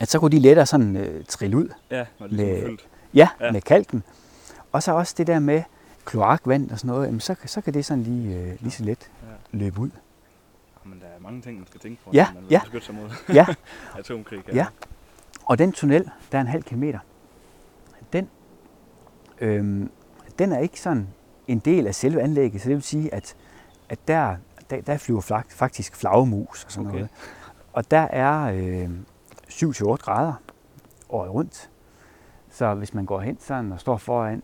at så kunne de lettere sådan øh, trille ud
Ja, når det er
Med-
fyldt.
ja,
Ja.
ja. med kalken. Og så også det der med kloakvand og sådan noget, jamen så, så kan det sådan lige, øh, lige så let
Ja.
løbe ud.
Men der er mange ting, man skal tænke på,
Ja,
når man
ja.
beskytte sig mod
Ja, <laughs>
atomkrig.
Ja. og den tunnel, der er en halv kilometer, den, øhm, den er ikke sådan en del af selve anlægget, så det vil sige, at, at der, der, der flyver faktisk flagermus og sådan
Okay.
noget. Og der er øh, 7-8 grader året rundt. Så hvis man går hen sådan og står foran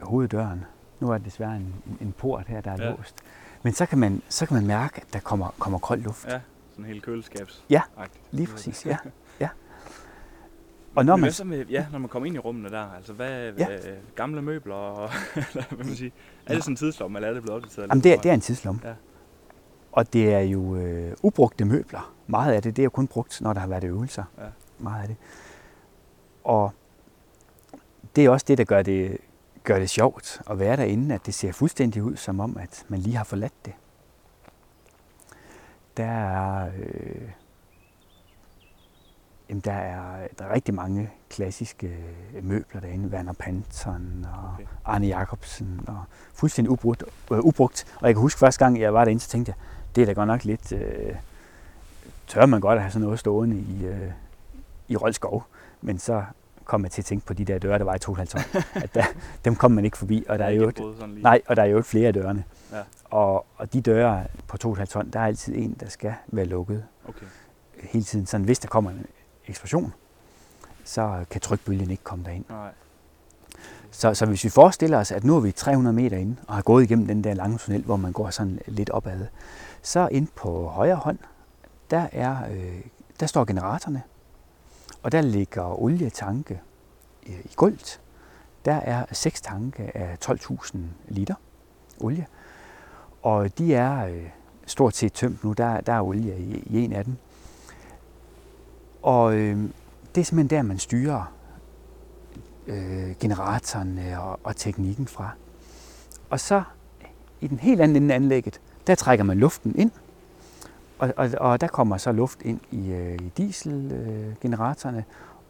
hoveddøren, nu er det desværre en, en port her, der er
ja.
låst, men så kan, man, så kan man mærke, at der kommer, kommer kold luft.
Ja, sådan helt køleskabs.
Ja, Lige præcis, <laughs> ja. Og når man,
hvad så med, ja, når man kommer ind i rummene der, altså hvad,
Ja.
ja. øh, gamle møbler, og, <laughs> eller hvad man sige, er det sådan en tidslomme, eller er det blevet opdateret?
Jamen, det, er, det er en tidslomme.
Ja.
Og det er jo øh, ubrugte møbler. Meget af det, det er jo kun brugt, når der har været øvelser.
Ja.
Meget af det. Og det er også det, der gør det, gør det sjovt at være derinde, at det ser fuldstændig ud, som om, at man lige har forladt det. Der er, øh, jamen der er, der er rigtig mange klassiske øh, møbler derinde. Werner Panton og
Okay.
Arne Jacobsen og fuldstændig ubrugt, øh, ubrugt. Og jeg kan huske første gang, jeg var derinde, så tænkte jeg, det er da godt nok lidt, øh, tør man godt at have sådan noget stående i, øh, i Rolskov, men så kom jeg til at tænke på de der døre, der var i 2,5 ton. <laughs> at der, dem kom man ikke forbi, og der er jo et, nej, og der er jo ikke flere af dørene.
Ja.
Og, og de døre på 2,5 ton, der er altid en, der skal være lukket
Okay.
hele tiden. Sådan, hvis der kommer en eksplosion, så kan trykbølgen ikke komme derind.
Nej.
Så, så hvis vi forestiller os, at nu er vi 300 meter inde og har gået igennem den der lange tunnel, hvor man går sådan lidt opad, så ind på højre hånd, der, er, øh, der står generatorerne, og der ligger olietanke øh, i gulvet. Der er seks tanke af 12.000 liter olie, og de er øh, stort set tømt nu. Der, der er olie i, i en af dem. Og øh, det er simpelthen der, man styrer øh, generatoren og, og teknikken fra. Og så i den helt anden ende af anlægget, der trækker man luften ind, og, og, og der kommer så luft ind i, øh, i dieselgeneratorerne,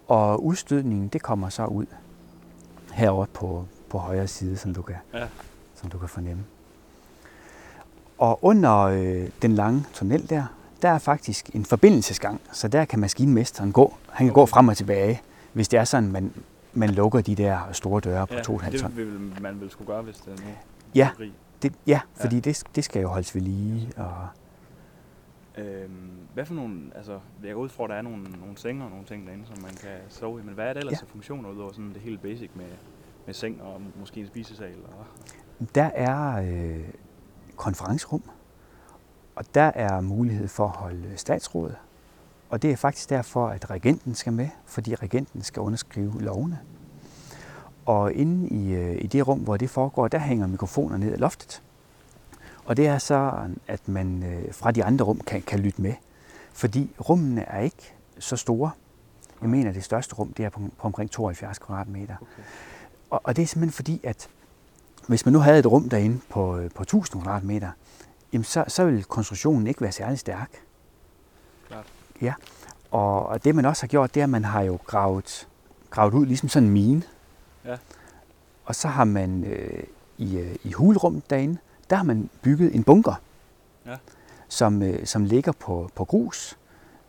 og udstødningen det kommer så ud herovre på, på højre side, som du kan,
Ja.
som du kan fornemme. Og under øh, den lange tunnel der, der er faktisk en forbindelsesgang, så der kan maskinmesteren gå. Han kan okay. gå frem og tilbage, hvis det er sådan, man, man lukker de der store døre på
Ja,
2,5 ton.
det vil man vel skulle gøre, hvis det er nu.
Ja. Det, ja, fordi det, det skal jo holdes ved lige. Og,
Øhm, hvad for nogle, altså, jeg går ud fra, at der er nogle, nogle senge og nogle ting derinde, som man kan sove i, men hvad er det ellers
Ja.
ja. af funktioner, udover sådan det helt basic med, med seng og måske en spisesal? Og,
der er øh, konferencerum, og der er mulighed for at holde statsråd. Og det er faktisk derfor, at regenten skal med, fordi regenten skal underskrive lovene. Og inde i, øh, i det rum, hvor det foregår, der hænger mikrofoner ned ad loftet. Og det er så, at man øh, fra de andre rum kan, kan lytte med. Fordi rummene er ikke så store. Jeg mener, det største rum det er på, på omkring 72 kvadratmeter.
okay.
Og, og det er simpelthen fordi, at hvis man nu havde et rum derinde på, øh, på 1000 kvadratmeter, jamen så, så ville konstruktionen ikke være særlig stærk.
Klart.
Ja, og, og det man også har gjort, det er, at man har jo gravet, gravet ud ligesom sådan en mine.
Ja.
Og så har man øh, i, øh, i hulrummet derinde, der har man bygget en bunker,
Ja.
som, øh, som ligger på, på grus,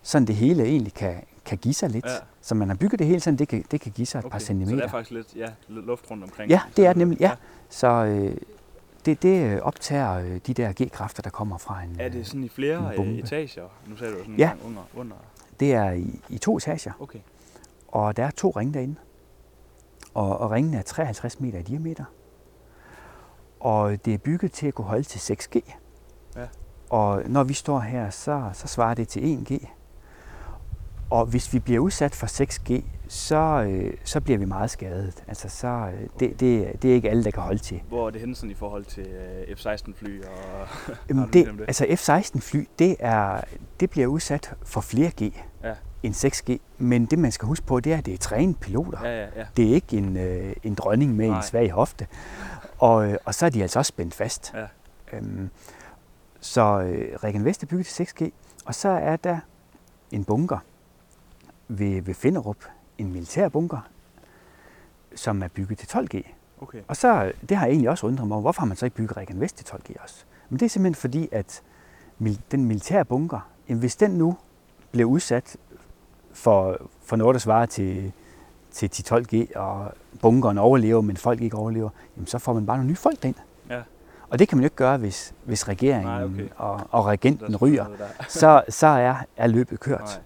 sådan det hele egentlig kan, kan give sig lidt.
Ja.
Så man har bygget det hele sådan, det kan, det kan give sig et
Okay.
par
Så
centimeter.
der er faktisk lidt ja, luft rundt omkring?
Ja, det er det
Så-
nemlig, ja. Så øh, det, det øh, optager øh, de der G-kræfter, der kommer fra en...
Er
øh,
det sådan i flere øh, etager? Nu sagde du sådan
Ja.
under, under.
Det er i, i to etager,
Okay.
og der er to ringe derinde. Og, og ringene er 53 meter i diameter. Og det er bygget til at kunne holde til 6G.
Ja.
Og når vi står her, så, så svarer det til 1G. Og hvis vi bliver udsat for 6G, så, øh, så bliver vi meget skadet. Altså, så, øh, det, det, det er ikke alle, der kan holde til.
Hvor er det henne sådan i forhold til øh, F-16-fly? Og, <laughs>
Jamen det,
det?
altså F-16 fly, det, er, det bliver udsat for flere G
Ja.
end 6G. Men det man skal huske på, det er, at det er trænede piloter.
Ja, ja, ja.
Det er ikke en, øh, en dronning med
Nej.
en svag hofte. Og, øh, og så er de altså også spændt fast.
Ja.
Øhm, så øh, Regen Vest er bygget til 6G, og så er der en bunker ved, ved Finderup, en militær bunker, som er bygget til 12G.
Okay.
Og så, det har jeg egentlig også undret mig over, hvorfor har man så ikke bygget Regen Vest til 12G også? Men det er simpelthen fordi, at den militære bunker, hvis den nu bliver udsat for, for noget, der svarer til, til 10-12G, og bunkeren overlever, men folk ikke overlever, jamen så får man bare nogle nye folk ind.
Ja.
Og det kan man jo ikke gøre, hvis, hvis regeringen
Nej, okay.
og, og regenten
er
ryger. Så, så er, er løbet kørt.
Nej.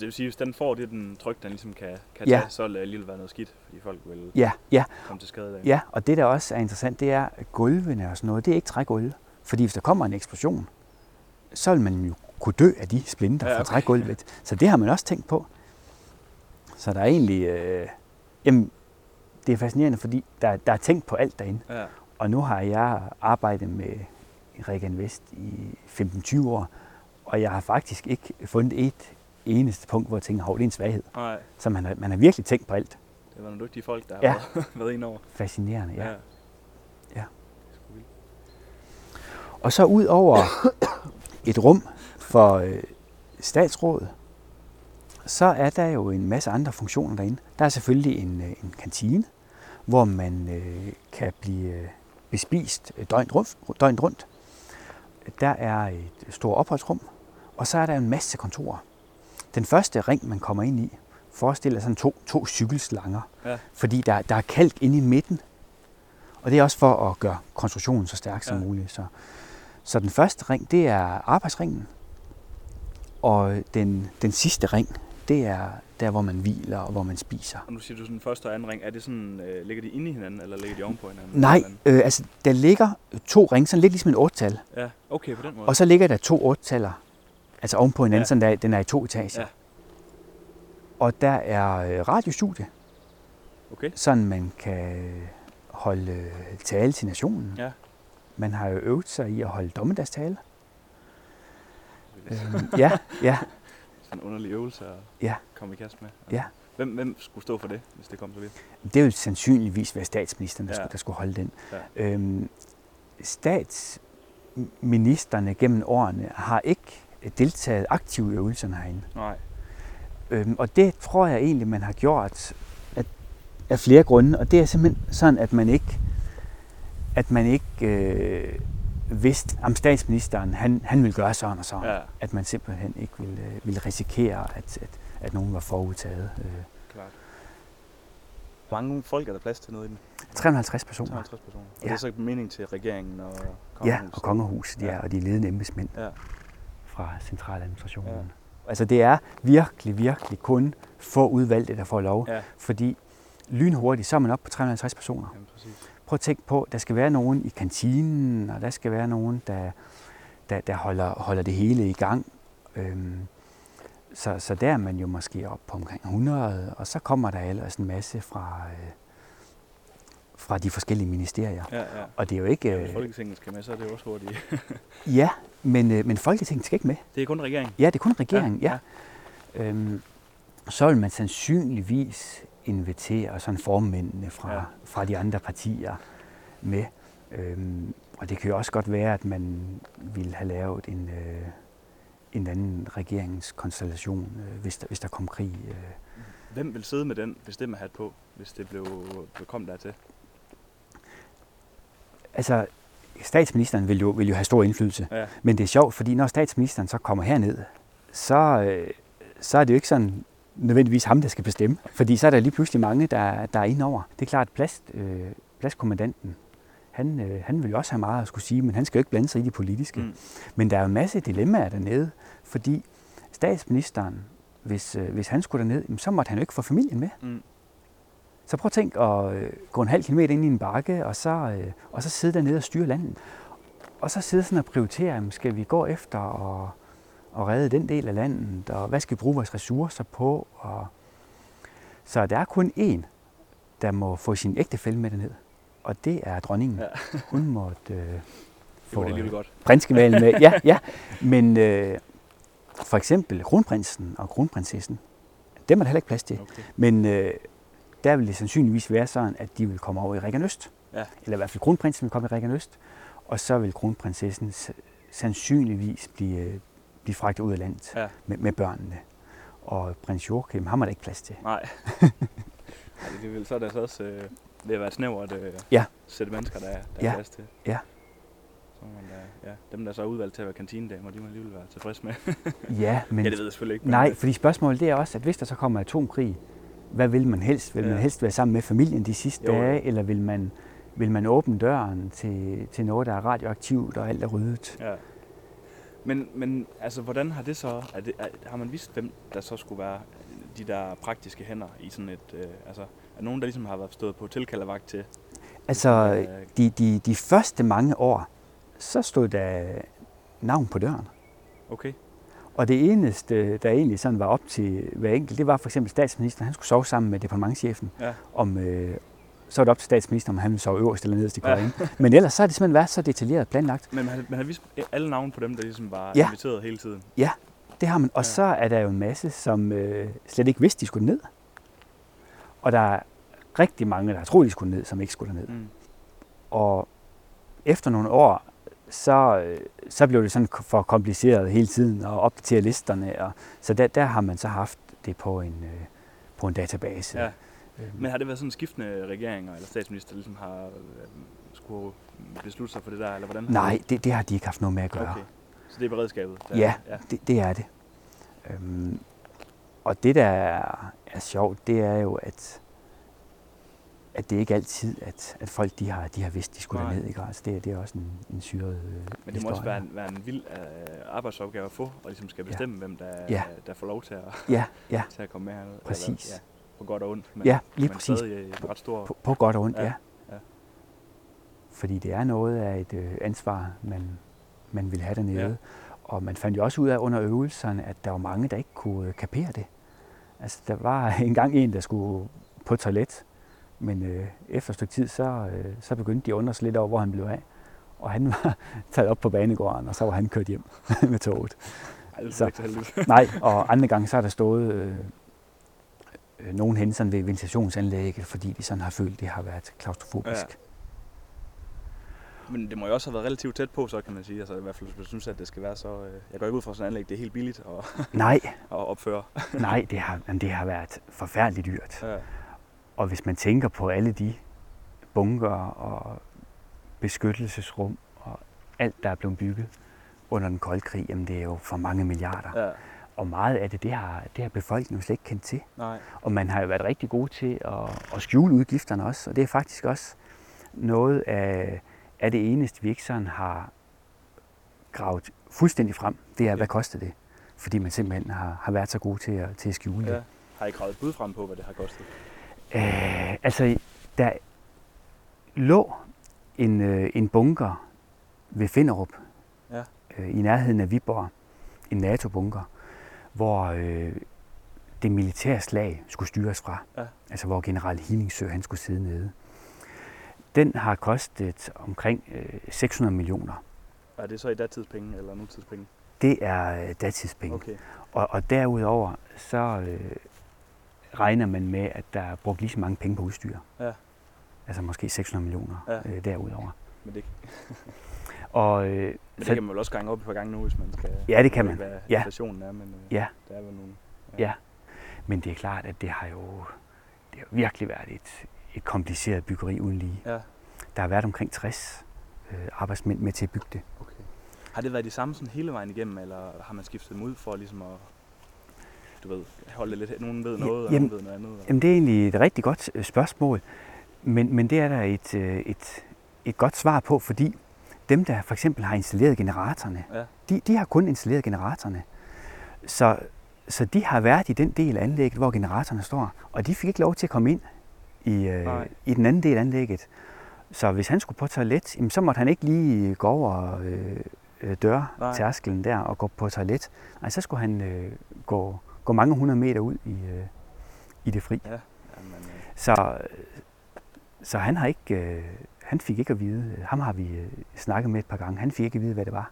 Det vil sige, hvis den får det den tryk, den ligesom kan, kan
Ja.
tage, så vil det alligevel være noget skidt, fordi folk vil
Ja, ja,
komme til skade af.
ja, og det der også er interessant, det er at gulvene og sådan noget, det er ikke trægulve. Fordi hvis der kommer en eksplosion, så vil man jo kunne dø af de splinter
Ja,
fra
okay.
trægulvet. Så det har man også tænkt på. Så der er egentlig, øh, jamen, det er fascinerende, fordi der, der er tænkt på alt derinde.
Ja.
Og nu har jeg arbejdet med Regen Vest i 15-20 år, og jeg har faktisk ikke fundet et eneste punkt, hvor jeg tænker, hov, det er en svaghed.
Nej,
Så man har, man har virkelig tænkt på alt.
det var nogle dygtige folk, der
Ja.
har <laughs> været, ind over.
Fascinerende, ja.
Ja.
Ja. Og så ud over et rum for øh, statsrådet, så er der jo en masse andre funktioner derinde. Der er selvfølgelig en, øh, en kantine, hvor man øh, kan blive øh, bespist døgnet rundt, døgnet rundt. Der er et stort opholdsrum, Og så er der en masse kontorer. Den første ring, man kommer ind i, forestiller sådan to, to cykelslanger.
Ja.
Fordi der, der er kalk inde i midten. Og det er også for at gøre konstruktionen så stærk som
Ja.
muligt. Så, så den første ring, det er arbejdsringen. Og den, den sidste ring, det er der, hvor man hviler og hvor man spiser.
Og nu siger du sådan første og anden ring. Er det sådan, øh, ligger de inde i hinanden, eller ligger de ovenpå hinanden?
Nej, øh, altså der ligger to ringe, sådan lidt ligesom en otte-tal.
Ja, okay, på den måde.
Og så ligger der to otte-taller, altså ovenpå hinanden,
Ja.
sådan der, den er i to etager.
Ja.
Og der er øh, radiostudie,
Okay.
sådan man kan holde øh, tale til nationen.
Ja.
Man har jo øvet sig i at holde dommedagstale. Øhm, ja, ja, <laughs>
Sådan en underlig øvelse at
Ja.
komme i kast med.
Ja.
Hvem, hvem skulle stå for det, hvis det kom så vidt?
det vil sandsynligvis være statsministeren, der,
ja.
skulle, der skulle holde den.
Ja.
Øhm, statsministerne gennem årene har ikke deltaget aktivt i øvelserne herinde.
Nej.
Øhm, og det tror jeg egentlig, man har gjort at, af flere grunde. Og det er simpelthen sådan, at man ikke, at man ikke øh, vidste, om statsministeren han, han ville gøre sådan og sådan.
Ja,
At man simpelthen ikke ville, øh, ville risikere, at, at, at nogen var forudtaget. Øh,
klart. Hvor mange folk er der plads til nede i den?
350 personer.
350 personer. Og
Ja.
det er så mening til regeringen og kongehuset?
Ja, og kongehuset, ja,
Ja.
og de ledende embedsmænd
Ja.
Fra centraladministrationen.
Ja.
Altså det er virkelig, virkelig kun få udvalgte, der får lov.
Ja,
Fordi lynhurtigt, så er man op på 350 personer.
jamen præcis.
Prøv at tænke på, der skal være nogen i kantinen, og der skal være nogen, der, der, der holder, holder det hele i gang. Øhm, så, så der er man jo måske op på omkring 100, og så kommer der ellers en masse fra, øh, fra de forskellige ministerier.
Ja, ja.
Og det er jo ikke...
Ja,
Øh,
Folketinget skal med, så er det jo også hurtigt. <laughs>
ja, men, øh, men Folketinget skal ikke med.
det er kun regeringen.
Ja, det er kun regeringen, ja. ja. Øhm, så vil man sandsynligvis invitere sådan formændene fra,
Ja.
ja. fra de andre partier med. Øhm, og det kan jo også godt være, at man ville have lavet en, øh, en anden regeringskonstellation, øh, hvis, der, hvis der kom krig. Øh.
Hvem vil sidde med den bestemmerhat på, hvis det blev, blev kom dertil?
Altså, statsministeren vil jo, vil jo have stor indflydelse.
Ja,
Men det er sjovt, fordi når statsministeren så kommer herned, så, øh, så er det jo ikke sådan nødvendigvis ham, der skal bestemme. Fordi så er der lige pludselig mange, der, der er inde over. Det er klart, at plast, øh, plastkommandanten, han, øh, han vil jo også have meget at skulle sige, men han skal jo ikke blande sig i det politiske.
Mm.
Men der er jo en masse dilemmaer dernede, fordi statsministeren, hvis, øh, hvis han skulle derned, så måtte han jo ikke få familien med.
Mm.
Så prøv at tænke at øh, gå en halv kilometer ind i en bakke, og så, øh, og så sidde dernede og styre landet. Og så sidde sådan og prioritere, jamen, skal vi gå efter og, og redde den del af landet, og hvad skal vi bruge vores ressourcer på? Og... Så der er kun én, der må få sin ægtefælle med derned, og det er dronningen.
Ja.
Hun måtte øh, <laughs> få
det
øh,
godt.
prinskemalen med. Ja, ja. <laughs> Men øh, for eksempel kronprinsen og kronprinsessen, dem er der heller ikke plads til.
Okay.
Men øh, der vil det sandsynligvis være sådan, at de vil komme over i Regan Øst.
Ja.
Eller i hvert fald kronprinsen vil komme i Regan Øst. Og så vil kronprinsessen sandsynligvis blive, øh, blive fragtet ud af landet
Ja.
med, med børnene. Og prins Joachim, ham er der ikke plads til.
Nej. <laughs> Ej, det er vel så er der så også øh, ved at være snævert øh,
Ja.
sæt mennesker, der, er- der er
Ja.
plads til.
Ja.
Så man da, ja, dem, der så er udvalgt til at være kantinedamer, de må alligevel være tilfredse med.
Ja, <laughs> men
ja, det ved jeg selvfølgelig ikke. men,
nej,
øh,
fordi spørgsmålet det er også, at hvis der så kommer atomkrig, hvad vil man helst? Vil man helst være sammen med familien de sidste
jo.
dage, eller vil man, vil man åbne døren til, til noget, der er radioaktivt og alt er ryddet?
Ja. Men, men altså, hvordan har det så, er det, er, har man vidst, hvem der så skulle være de der praktiske hænder i sådan et, øh, altså, er nogen, der ligesom har været stået på tilkaldervagt til?
Altså,
Øh,
de, de, de første mange år, så stod der navn på døren.
Okay,
Og det eneste, der egentlig sådan var op til hver enkelt, det var for eksempel statsministeren. Han skulle sove sammen med departementchefen.
Ja.
Om, øh, så var det op til statsministeren, om han ville sove øverst eller nederst i
Ja.
køjen. Men ellers så har det simpelthen været så detaljeret planlagt.
men man har, man har vist alle navne på dem, der ligesom var
Ja.
inviteret hele tiden.
Det har man. Og
Ja.
så er der jo en masse, som øh, slet ikke vidste, de skulle ned. Og der er rigtig mange, der tror, de skulle ned, som ikke skulle ned.
Mm.
Og efter nogle år, så, øh, så blev det sådan for kompliceret hele tiden at opdatere listerne. Og, så der, der har man så haft det på en, øh, på en database.
Ja.
Øhm,
Men har det været sådan skiftende regeringer eller statsminister, der ligesom har øh, skulle beslutte sig for det der, eller hvordan?
Nej,
det-
det, har de ikke haft noget med at gøre.
Okay. Så det er beredskabet? Der,
Ja, det, det er det. Øhm, og det, der er, er sjovt, det er jo, at, at det ikke altid, at, at folk de har, de har vidst, de skulle
Nej.
ned. Ikke? Altså, det, det er også en, en syret øh,
Men det må også
historie.
være en, være en vild øh, arbejdsopgave at få, og ligesom skal bestemme, hvem der,
Ja.
der får lov til at,
Ja, ja, <laughs>
til at komme med hernede.
Præcis.
Eller, ja, på godt og ondt. Men,
ja, lige
men
præcis.
stadig ret stor.
På, på godt og ondt,
Ja,
ja.
ja.
Fordi det er noget af et øh, ansvar, man, man vil have dernede.
Ja.
Og man fandt jo også ud af under øvelserne, at der var mange, der ikke kunne øh, kapere det. Altså, der var <laughs> engang en, der skulle på toilet, men øh, efter et stykke tid, så, øh, så begyndte de at undre sig lidt over, hvor han blev af. Og han var <laughs> taget op på banegården, og så var han kørt hjem <laughs> med toget. Så-. <laughs> Nej, og andre gange så er der stået øh, øh, nogen hen sådan ved ventilationsanlægget, fordi de sådan har følt, det har været klaustrofobisk.
Ja. Men det må jo også have været relativt tæt på, så kan man sige. Altså i hvert fald, hvis man synes, at det skal være så... Øh, jeg går ikke ud fra sådan et anlæg, det er helt billigt at,
Nej,
at opføre.
nej, det har, jamen, det har været forfærdeligt dyrt.
Ja.
Og hvis man tænker på alle de bunker og beskyttelsesrum og alt, der er blevet bygget under den kolde krig, jamen det er jo for mange milliarder.
ja.
Og meget af det, det har, det har befolkningen jo slet ikke kendt til.
Nej.
Og man har jo været rigtig god til at, at skjule udgifterne også. Og det er faktisk også noget af, af det eneste, vi ikke sådan har gravet fuldstændig frem. Det er,
Ja.
hvad koster det? Fordi man simpelthen har, har været så god til at, til at skjule
Ja.
det.
Har I gravet et bud frem på, hvad det har kostet?
Øh, altså, der lå en, øh, en bunker ved Finderup,
Ja.
øh, i nærheden af Viborg, en NATO-bunker, hvor øh, det militære slag skulle styres fra.
Ja.
Altså, hvor general Hillingsø, han skulle sidde nede. Den har kostet omkring øh, 600 millioner.
Er det så i datidspenge eller nutidspenge?
Det er øh, datidspenge.
Okay.
Og, og derudover, så øh, regner man med, at der er brugt lige så mange penge på udstyr.
Ja.
Altså måske 600 millioner
Ja.
øh, derudover.
Men det, <laughs>
Og, øh,
men det kan man vel også gange op et par gange nu, hvis man skal...
Ja, det kan man.
Hvad
Ja.
inflationen er, men øh,
Ja.
der er vel nogle...
Ja. Men det er klart, at det har jo det har virkelig været et, et kompliceret byggeri uden lige.
Ja.
Der har været omkring 60 øh, arbejdsmænd med til at bygge det.
Okay. Har det været de samme sådan hele vejen igennem, eller har man skiftet dem ud for ligesom at du ved, holde lidt... Nogen ved noget, og
jamen,
nogen ved noget andet. og-
Jamen, det er egentlig et rigtig godt øh, spørgsmål, men, men det er der et, øh, et, et godt svar på, fordi dem, der for eksempel har installeret generatorerne,
Ja.
de, de har kun installeret generatorerne. Så, så de har været i den del af anlægget, hvor generatorerne står, og de fik ikke lov til at komme ind i, øh, i den anden del af anlægget. Så hvis han skulle på toilet, jamen, så måtte han ikke lige gå over øh, øh, dør
Nej.
tærskelen der og gå på toilet. Nej, så skulle han øh, gå, gå mange hundrede meter ud i, øh, i det fri.
Jamen, øh,
Så, så han har ikke, øh, han fik ikke at vide, ham har vi øh, snakket med et par gange, han fik ikke at vide, hvad det var,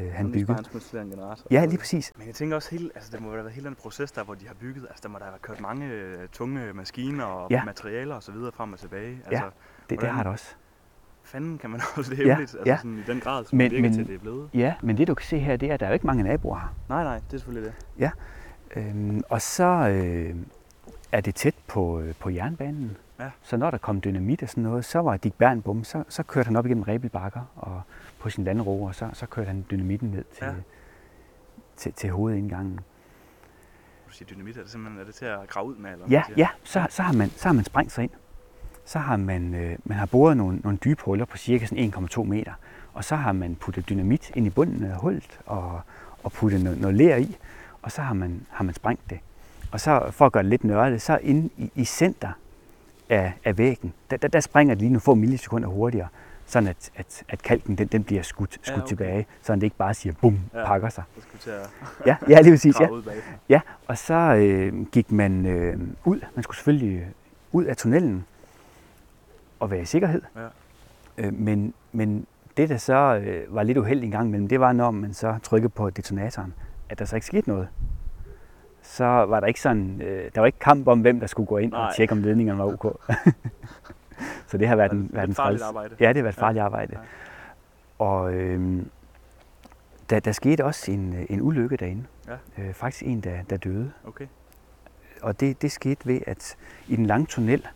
øh, han byggede.
Han skulle installere en generator.
Ja, lige præcis.
Men jeg tænker også, hele, altså, der må have været hele den proces der, hvor de har bygget. Altså, der må der have kørt mange øh, tunge maskiner og
Ja.
materialer og så videre frem og tilbage.
Ja.
Altså,
Det, det
Hvordan-
har det også.
fanden kan man <laughs> holde det
Ja?
Altså,
ja.
sådan, i den grad, som
Men-
det virker
men-
til, det er blevet.
Ja, men det du kan se her, det er, at der er jo ikke mange naboer her.
Nej, nej, det er selvfølgelig det.
Øhm, og så øh, er det tæt på, øh, på jernbanen.
Ja.
Så når der kom dynamit og sådan noget, så var Dick Bernbom, så, så kørte han op igennem Rebel Bakker og på sin landro, og så, så kørte han dynamitten ned til,
Ja.
til, til hovedindgangen.
Du siger dynamit, er det simpelthen er det til at grave ud med? Eller
Ja, ja så, så, har man, så har man sprængt sig ind. Så har man, øh, man har boret nogle, nogle dybe huller på cirka sådan 1,2 meter. Og så har man puttet dynamit ind i bunden af hullet og, og puttet noget, noget ler i. Og så har man, har man sprængt det. Og så for at gøre det lidt nørdet, så inde i, i center af, af væggen, der, der, der springer det lige nogle få millisekunder hurtigere, sådan at, at, at kalken den, den bliver skudt, skudt
okay.
okay. tilbage, så det ikke bare siger bum,
Ja.
ja. pakker sig.
Så skulle til at <laughs>
Ja, ja lige præcis. Ja. <laughs> Ja, og så øh, gik man øh, ud. Man skulle selvfølgelig øh, ud af tunnelen og være i sikkerhed.
Ja.
Øh, men, men det, der så øh, var lidt uheldigt en gang imellem, det var, når man så trykkede på detonatoren, at der så ikke skete noget. Så var der ikke sådan, øh, der var ikke kamp om, hvem der skulle gå ind
Nej.
og tjekke, om ledningerne var ok. <laughs> så det har været en,
Altså,
været en
farligt arbejde.
Ja, det har været
Ja.
farligt arbejde.
Ja.
Og øh, der, der skete også en, en ulykke derinde.
Ja.
Øh, faktisk en, der, der døde.
Okay.
Og det, det skete ved, at i den lange tunnel,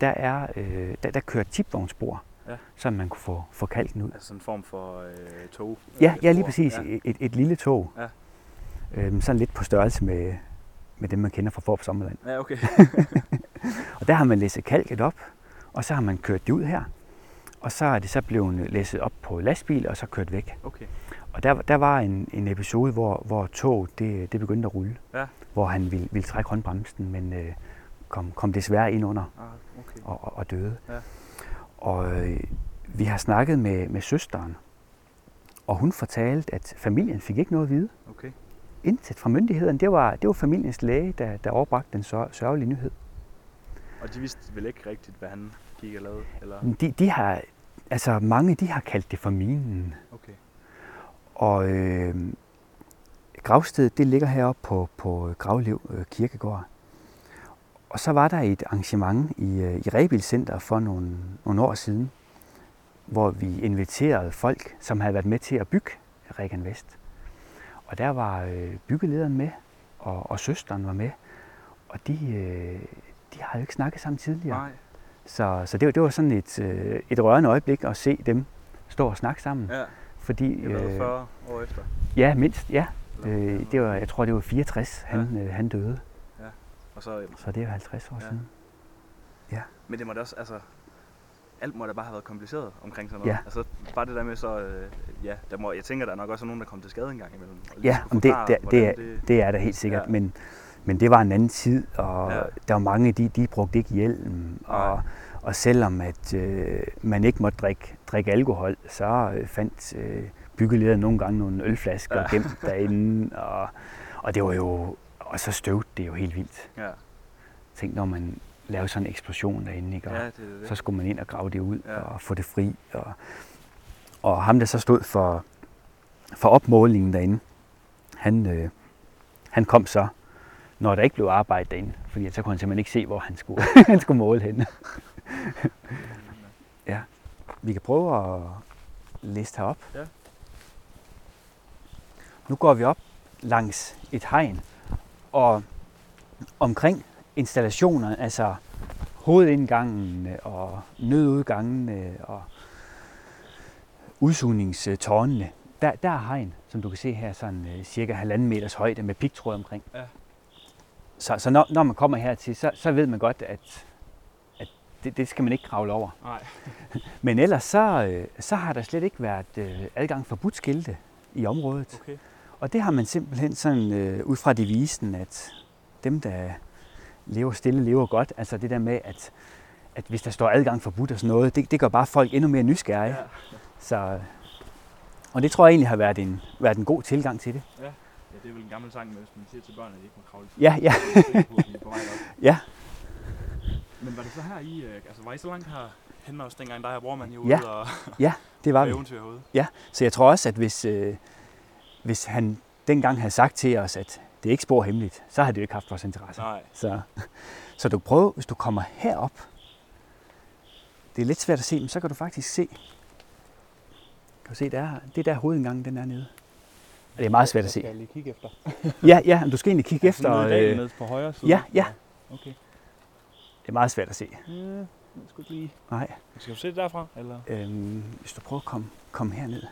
der, er, øh, der, der kører tipvognsspor.
Ja.
så man kunne få, få kalken ud.
Altså en form for øh, tog?
Ja, ja lige præcis.
Ja.
Et, et lille tog.
Ja.
Øhm, sådan lidt på størrelse med, med dem, man kender fra Forp Sommerland.
ja, okay. <laughs>
Og der har man læsset kalket op, og så har man kørt det ud her. Og så er det så blevet læsset op på lastbil, og så kørt væk.
okay.
Og der, der var en, en episode, hvor, hvor toget det, det begyndte at rulle.
Ja.
Hvor han ville, ville trække håndbremsen, men øh, kom, kom desværre ind under
Ah, okay.
og, og, og døde.
Ja.
Og øh, vi har snakket med, med søsteren, og hun fortalte, at familien fik ikke noget at vide.
okay.
Intet fra myndighederne. Det var, det var familiens læge, der, der overbragte den sør- sørgelige nyhed.
Og de vidste vel ikke rigtigt, hvad han gik og lavede? Eller?
De, de har, altså mange de har kaldt det for minen.
Okay.
Og øh, gravstedet det ligger heroppe på, på Gravlev øh, Kirkegård. Og så var der et arrangement i, øh, i Rebil Center for nogle, nogle år siden, hvor vi inviterede folk, som havde været med til at bygge Regan Vest. Og der var øh, byggelederen med, og, og søsteren var med. Og de, øh, de har jo ikke snakket sammen tidligere.
Nej.
Så, så det, var, det var sådan et, øh, et rørende øjeblik at se dem stå og snakke sammen.
Ja,
Fordi,
det har været
øh,
40 år efter.
ja, mindst, ja. Øh, det var, jeg tror, det var 64, han, øh, han døde.
Og så,
Så det er jo 50 år
Ja.
siden.
men det må da også, altså, alt må da bare have været kompliceret omkring sådan noget.
Ja.
Altså, bare det der med så, øh, ja, der må, jeg tænker, der er nok også nogen, der kommer til skade en gang imellem.
Ja,
skulle
men det, det, det, er,
hvordan
det er der helt sikkert.
Ja.
Men, men det var en anden tid, og
Ja.
der var mange, de, de brugte ikke hjelm. Og,
Nej.
og selvom at, øh, man ikke måtte drikke, drikke alkohol, så øh, fandt øh, byggelederen nogle gange nogle ølflasker
Ja.
gemt derinde. Og, og det var jo, og så støvte det jo helt vildt.
Ja,
Tænk, når man lavede sådan en eksplosion derinde, ikke? Og,
ja det det.
så skulle man ind og grave det ud
ja.
og få det fri. Og, og ham, der så stod for, for opmålingen derinde, han, øh, han kom så, når der ikke blev arbejde derinde, fordi så kunne han simpelthen ikke se, hvor han skulle, <laughs> han skulle måle henne. ja. Vi kan prøve at liste herop.
Ja.
Nu går vi op langs et hegn, og omkring installationerne, altså hovedindgangene og nødudgangene og udsugningstårnene, der, der er hegn, som du kan se her, sådan øh, cirka halvanden meters højde med pigtråd omkring.
Ja.
Så, så når, når man kommer hertil, så, så ved man godt, at, at det, det skal man ikke kravle over.
Nej. <laughs>
Men ellers så, øh, så har der slet ikke været øh, adgang forbudt skilte i området.
Okay.
Og det har man simpelthen sådan øh, ud fra devisen, at dem, der lever stille, lever godt. Altså det der med, at, at hvis der står adgang forbudt og sådan noget, det, det gør bare folk endnu mere nysgerrige.
Ja.
Så, og det tror jeg egentlig har været en, været en god tilgang til det.
ja, det er vel en gammel sang hvis man siger til børn, at de ikke må kravle.
Ja, ja. <laughs> Ja.
Men var det så her i, øh, altså var I så langt her hen også dengang, der her bror man jo
Ja.
ude og
Det var <laughs> vi.
eventyr herude?
Så jeg tror også, at hvis, øh, hvis han dengang havde sagt til os, at det er ikke spor hemmeligt, så havde det jo ikke haft vores interesse.
Nej.
Så, så du prøver, hvis du kommer herop, det er lidt svært at se, men så kan du faktisk se, kan du se, der, det er der hovedindgangen, den er nede. Og det er meget svært at se.
Jeg lige kigge efter. <laughs>
Ja, ja, du skal egentlig kigge efter.
Nede
Øh,
nede på højre side.
ja, ja.
Okay.
det er meget svært at se.
Ja, jeg skulle lige...
Nej,
Skal du se det derfra, eller?
øhm, hvis du prøver at komme, komme herned.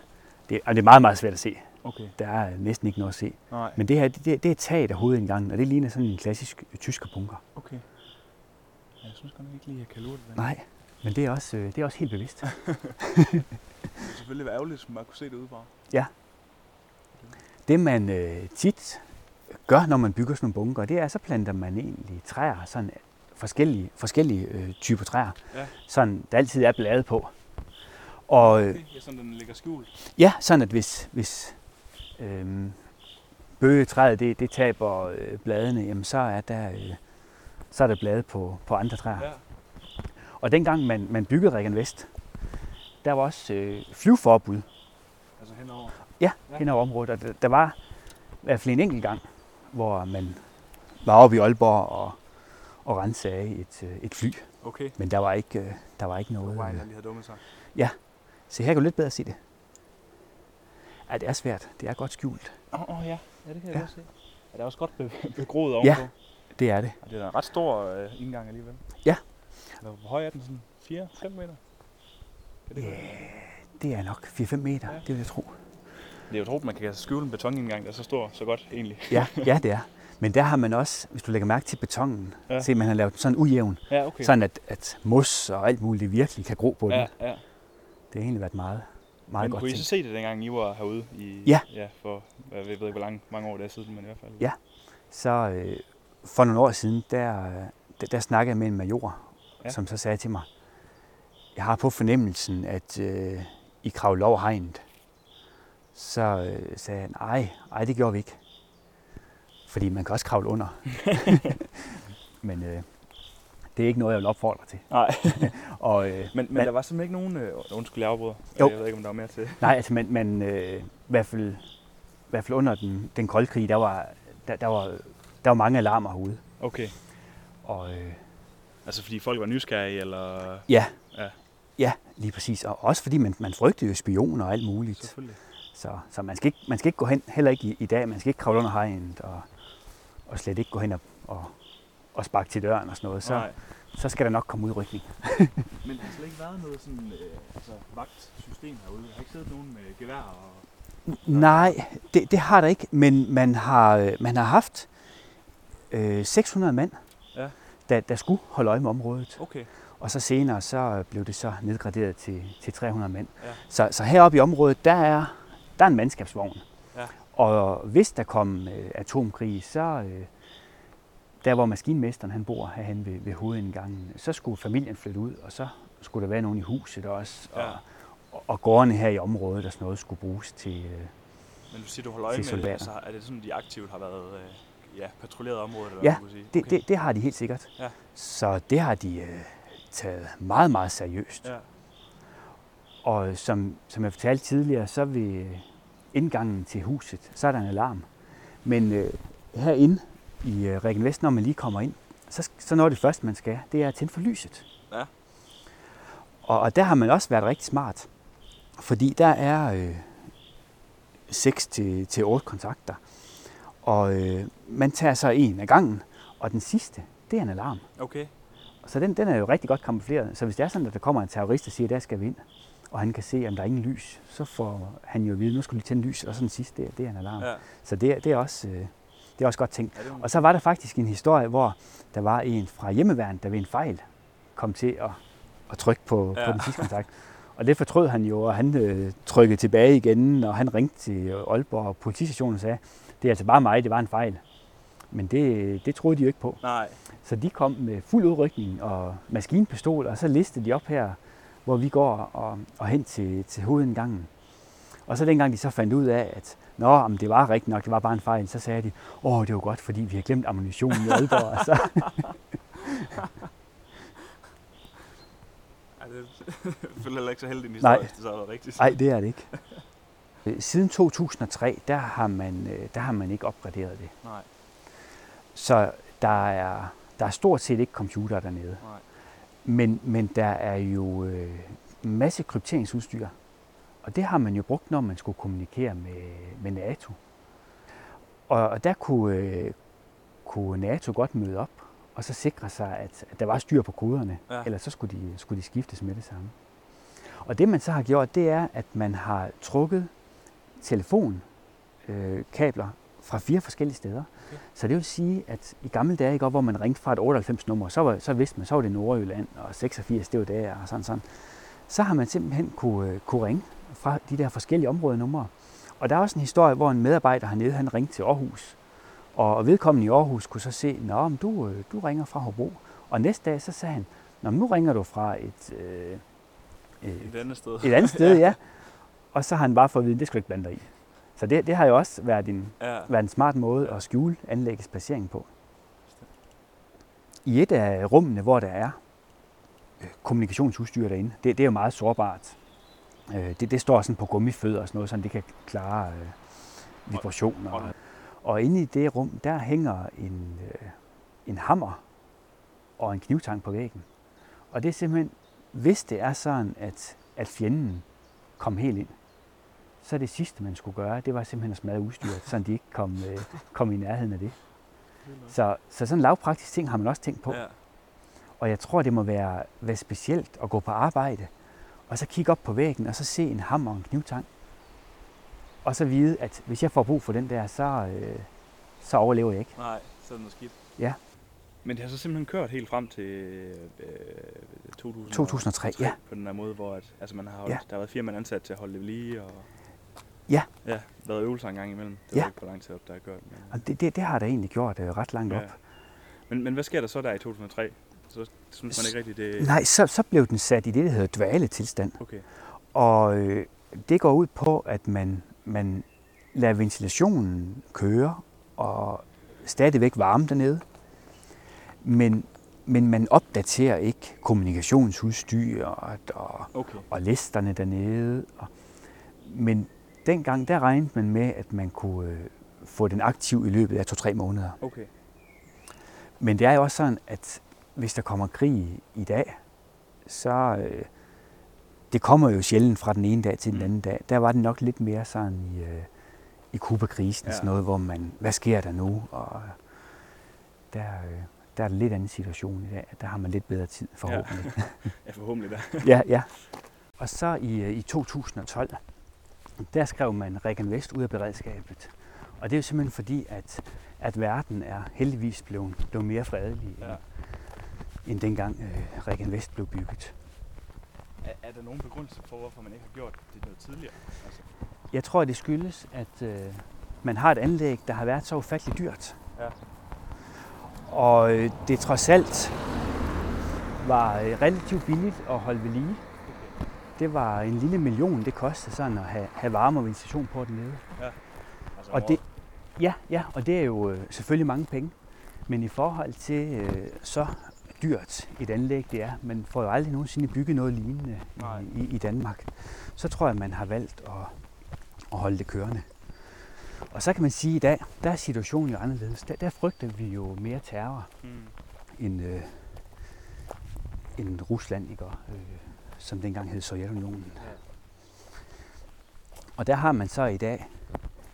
Det, og det er meget, meget svært at se.
Okay.
Der er næsten ikke noget at se.
Nej.
Men det her, det, det, er taget af hovedindgangen, og det ligner sådan en klassisk øh, tyskerbunker.
Okay. Jeg synes godt nok ikke lige, at jeg kan lure det.
Nej, men det er også, øh, det er også helt bevidst. <laughs>
Det ville selvfølgelig være ærgerligt, hvis man kunne se det udefra.
Det man øh, tit gør, når man bygger sådan nogle bunker, det er, så planter man egentlig træer, sådan forskellige, forskellige øh, typer træer,
Ja.
sådan der altid er blade på. Og øh,
Okay, ja, sådan den ligger skjult.
ja, sådan at hvis, hvis øh, bøgetræet det, det taber øh, bladene, jamen så er der, øh, så er der blade på, på andre træer.
Ja.
Og dengang man, man byggede Regan Vest, der var også øh, flyveforbud
Altså henover.
Ja,
Ja.
hen over området. Og der, der var i hvert fald en enkelt gang, hvor man var oppe i Aalborg og, og rensede et, øh, et fly.
Okay.
Men der var ikke, øh, der var ikke noget...
Vejen,
øh,
der lige har dummet sig.
Se, her kan du lidt bedre se det. Ja, det er svært. Det er godt skjult.
Åh, oh, oh, ja. Ja, det kan jeg
Ja.
godt se. Ja, det er også godt be- begroet
Ja.
ovenpå.
Det er det.
Og det er en ret stor øh, indgang alligevel.
Ja.
Eller, hvor høj er den? Sådan 4-5 meter? Kan det
Ja, det er nok 4-5 meter,
Ja.
det vil jeg tro.
Det er jo tro, man kan skjule en betonindgang, der er så stor, så godt egentlig.
Ja, <laughs> ja, det er. Men der har man også, hvis du lægger mærke til betongen,
Ja.
ja. se, man har lavet den sådan ujævn,
Ja, okay.
sådan at, at mos og alt muligt virkelig kan gro på den.
ja, ja.
Det har egentlig været meget, meget
Men
godt
kunne I så se det, dengang I var herude? I,
Ja.
ja for, jeg ved ikke, hvor lang, mange år det er siden, men i hvert fald.
Ja. Så øh, for nogle år siden, der, øh, der, der snakkede jeg med en major,
Ja.
som så sagde til mig, jeg har på fornemmelsen, at øh, I kravlede over hegnet. Så øh, sagde han, ej, ej, det gjorde vi ikke. Fordi man kan også kravle under. <laughs> Men øh, det er ikke noget, jeg vil opfordre til.
Nej, <laughs>
Og, øh,
men, men
Men-
der var simpelthen ikke nogen... Øh, undskyld, jeg afbryder.
Jo.
Jeg ved ikke, om der var mere til.
Nej, altså, men, men øh, i, hvert fald, i hvert fald under den, den kolde krig, der var, der, der, var, der var mange alarmer herude.
Okay.
Og, øh,
Altså fordi folk var nysgerrige, eller...
ja,
Ja.
ja, lige præcis. Og også fordi man, man frygtede jo spioner og alt muligt.
Selvfølgelig.
Så, så man, skal ikke, man skal ikke gå hen, heller ikke i, i dag, man skal ikke kravle under hegnet og, og slet ikke gå hen og, og, og sparke til døren og sådan noget. Så,
Nej.
så skal der nok komme udrykning. <laughs>
Men der har slet ikke været noget sådan, øh, altså, vagtsystem herude. Jeg har ikke siddet nogen med gevær og...
Nej, det, det har der ikke, men man har, øh, man har haft øh, 600 mand,
Ja.
der, der skulle holde øje med området.
Okay.
Og så senere så blev det så nedgraderet til, til 300 mænd.
Ja.
Så, så heroppe i området, der er, der er en mandskabsvogn.
Ja.
Og hvis der kom øh, atomkrig, så øh, der hvor maskinmesteren han bor herhen ved, ved hovedindgangen, så skulle familien flytte ud, og så skulle der være nogen i huset også. Og,
Ja.
og, og gårdene her i området og sådan noget skulle bruges til... Øh,
Men du siger, du holder øje med. Altså, er det sådan, de aktivt har været øh, ja, patruljeret området? Eller
Ja,
hvad sige?
det, det, det har de helt sikkert.
Ja.
Så det har de øh, taget meget, meget seriøst.
Ja.
Og som, som jeg fortalte tidligere, så ved indgangen til huset, så er der en alarm. Men øh, herinde i øh, Regen Vest, når man lige kommer ind, så, så når det første, man skal, det er at tænde for lyset.
Ja.
Og, og der har man også været rigtig smart. Fordi der er øh, 6 til, til 8 kontakter. Og øh, man tager så en af gangen, og den sidste, det er en alarm.
Okay.
Så den, den er jo rigtig godt kamufleret. Så hvis det er sådan, at der kommer en terrorist og siger, der skal vi ind, og han kan se, at der er ingen lys, så får han jo at vide, nu skal du lige tænde lys, og så den sidste, det, er- det er en alarm. Ja. Så det, er- det, er også, øh, det er også godt tænkt. Og så var der faktisk en historie, hvor der var en fra hjemmeværnet, der ved en fejl kom til at, at trykke på, ja. På den sidste kontakt. Og det fortrød han jo, og han øh, trykkede tilbage igen, og han ringte til Aalborg politistation og sagde, det er altså bare mig, det var en fejl. Men det, det troede de jo ikke på.
Nej.
Så de kom med fuld udrykning og maskinpistol, og så listede de op her, hvor vi går og, og hen til, til hovedindgangen. Og så dengang de så fandt ud af, at Nå, om det var rigtigt nok, det var bare en fejl, så sagde de, åh, det var godt, fordi vi har glemt ammunitionen i Aalborg. Og så, <laughs>
Ej, det føler heller ikke så heldig en
Nej.
historie, hvis det så været rigtigt.
Nej, det er det ikke. Øh, Siden 2003, der har man, øh, der har man ikke opgraderet det.
Nej.
Så der er, der er stort set ikke computer dernede.
Nej.
Men, men der er jo øh, masse krypteringsudstyr. Og det har man jo brugt, når man skulle kommunikere med, med NATO. Og, og der kunne, øh, kunne NATO godt møde op og så sikre sig, at, at der var styr på koderne.
Ja.
Ellers så skulle de, skulle de skiftes med det samme. Og det man så har gjort, det er, at man har trukket telefonkabler øh, fra fire forskellige steder.
Okay.
Så det vil sige, at i gamle dage, ikke, hvor man ringte fra et 98-nummer, så, var, så vidste man, så var det Nordjylland, og 86, det var der, og sådan sådan. Så har man simpelthen kunne, øh, kunne ringe fra de der forskellige områdenumre. Og der er også en historie, hvor en medarbejder hernede, han ringte til Aarhus. Og vedkommende i Aarhus kunne så se, men du, øh, du ringer fra Hobro. Og næste dag, så sagde han, Nå, nu ringer du fra et, øh, øh,
Et andet sted.
et andet sted, <laughs> ja. Og så har han bare fået at vide, det skal du ikke blande dig i. Så det, det har jo også været en,
Ja.
været en smart måde at skjule anlæggets placering på. I et af rummene, hvor der er øh, kommunikationsudstyr derinde, det, det er jo meget sårbart. Øh, Det, det står sådan på gummifødder og sådan noget, så det kan klare øh, vibrationer.
Og-
Og, inde i det rum, der hænger en, øh, en hammer og en knivtang på væggen. Og det er simpelthen, hvis det er sådan, at, at fjenden kom helt ind, så det sidste, man skulle gøre, det var simpelthen at smadre udstyret, så de ikke kom, øh, kom i nærheden af det. Så, så sådan en lavpraktisk ting har man også tænkt på.
Ja.
Og jeg tror, det må være, være specielt at gå på arbejde og så kigge op på væggen, og så se en hammer og en knivtang. Og så vide, at hvis jeg får brug for den der, så, øh, så overlever jeg ikke.
Nej, så er det noget skidt.
Ja.
Men det har så simpelthen kørt helt frem til øh, 2003,
2003, ja.
på den der måde, hvor at, altså man har holdt,
Ja.
der har været fire mand ansat til at holde det ved lige, og
Ja.
ja, været øvelser en gang imellem. Det
Ja.
var ikke, hvor lang tid op, der er kørt. Men,
Og det, det, det har der egentlig gjort øh, ret langt op.
ja. men, men hvad sker der så der i 2003? Så synes man ikke rigtigt, det
Nej, så, så blev den sat i det, der hedder dvaletilstand.
Okay.
Og øh, det går ud på, at man, man lader ventilationen køre og stadigvæk varme dernede. Men, men man opdaterer ikke kommunikationsudstyret og,
Okay.
og listerne dernede. Og, men dengang, der regnede man med, at man kunne øh, få den aktiv i løbet af to-tre måneder.
Okay.
Men det er jo også sådan, at hvis der kommer krig i dag, så øh, det kommer jo sjældent fra den ene dag til den
Mm.
anden dag. Der var det nok lidt mere sådan i, øh, i Kuba-krisen,
Ja.
ja. sådan noget, hvor man, hvad sker der nu? Og øh, der, øh, der er en lidt anden situation i dag. Der har man lidt bedre tid, <laughs> forhåbentlig.
Ja, forhåbentlig <laughs> da.
Ja, ja. Og så i, øh, i 2012, der skrev man Regan Vest ud af beredskabet. Og det er jo simpelthen fordi, at, at verden er heldigvis blevet, blevet mere fredelig,
Ja.
ja. End dengang øh, Regan Vest blev bygget.
Er, er der nogen begrundelse for, hvorfor man ikke har gjort det noget tidligere? Altså,
Jeg tror, det skyldes, at øh, man har et anlæg, der har været så ufattelig dyrt.
Ja.
Og øh, det trods alt var øh, relativt billigt at holde ved lige. Det var en lille million, det kostede sådan at have, have varme og ventilation på dernede.
altså
Og det, ja, ja, og det er jo øh, selvfølgelig mange penge. Men i forhold til øh, så dyrt et anlæg det er, man får jo aldrig nogensinde bygget noget lignende
Nej.
i, i, Danmark, så tror jeg, man har valgt at, at holde det kørende. Og så kan man sige, at i dag, der er situationen jo anderledes. Der, der frygter vi jo mere terror
Mm.
end, øh, end Rusland, ikke? Øh, som dengang hed Sovjetunionen.
Ja.
Og der har man så i dag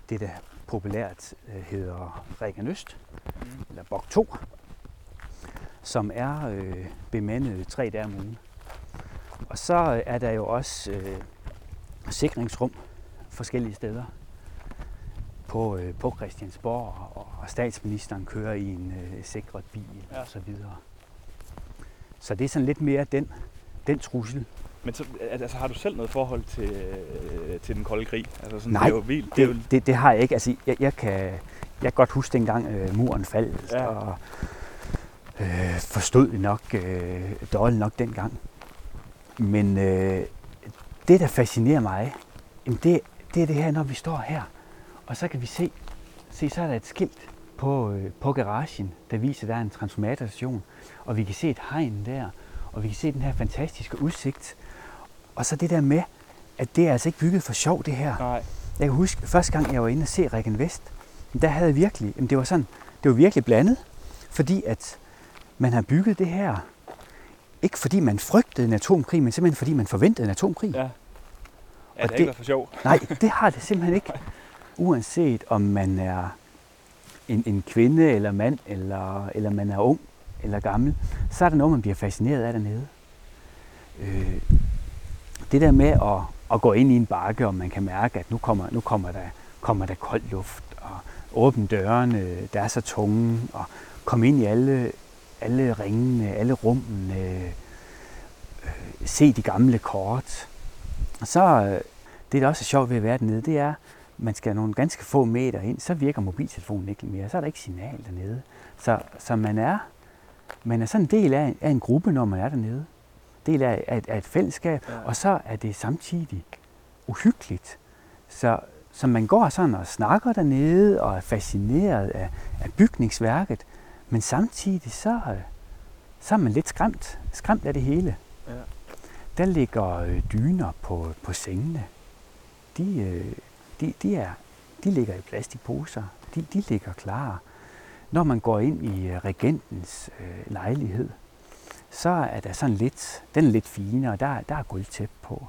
det, der populært øh, hedder Regan Øst,
Mm.
eller Bok 2, som er øh, bemandet tre dage om ugen. Og så øh, er der jo også øh, sikringsrum forskellige steder på, øh, på Christiansborg, og, og statsministeren kører i en øh, sikret bil
Ja.
og så videre. Så det er sådan lidt mere den, den trussel.
Men så, altså, har du selv noget forhold til, øh, til den kolde krig? Altså, sådan,
Nej,
det er jo vildt. Det er jo,
Det, det, det har jeg ikke. Altså, jeg, jeg, kan, jeg kan godt huske dengang øh, muren faldt,
ja.
og øh, forstod det nok øh, dårligt nok dengang. Men øh, det, der fascinerer mig, jamen det, det er det her, når vi står her, og så kan vi se, se så er der et skilt på, øh, på garagen, der viser, at der er en transformatorstation, og vi kan se et hegn der, og vi kan se den her fantastiske udsigt. Og så det der med, at det er altså ikke bygget for sjov, det her.
nej.
Jeg kan huske, første gang jeg var inde og se Regan Vest, der havde jeg virkelig, jamen det var sådan, det var virkelig blandet, fordi at man har bygget det her, ikke fordi man frygtede en atomkrig, men simpelthen fordi man forventede en atomkrig.
Ja. Ja,
Og
det
det-
ikke for sjov.
Nej, det har det simpelthen ikke. Uanset om man er en, en kvinde eller mand, eller, eller man er ung eller gammel, så er der noget, man bliver fascineret af dernede. Øh, det der med at, at gå ind i en bakke, og man kan mærke, at nu kommer, nu kommer, der, kommer der kold luft, og åbne dørene, der er så tunge, og komme ind i alle, alle ringene, alle rummene, øh, se de gamle kort. Og så, øh, det der også er sjovt ved at være dernede, det er, man skal nogle ganske få meter ind, så virker mobiltelefonen ikke mere, så er der ikke signal dernede. Så, så man er man er sådan en del af, af en gruppe, når man er dernede. Del af, af, et- af et fællesskab,
ja.
og så er det samtidig uhyggeligt. Så, så man går sådan og snakker dernede og er fascineret af, af bygningsværket, men samtidig så, øh, så er man lidt skræmt, skræmt af det hele.
Ja.
Der ligger øh, dyner på, på sengene. De, øh, de, de, er, de ligger i plastikposer. De, de ligger klar. Når man går ind i regentens øh, lejlighed, så er der sådan lidt, den er lidt finere, og der, der er gulvtæppe på.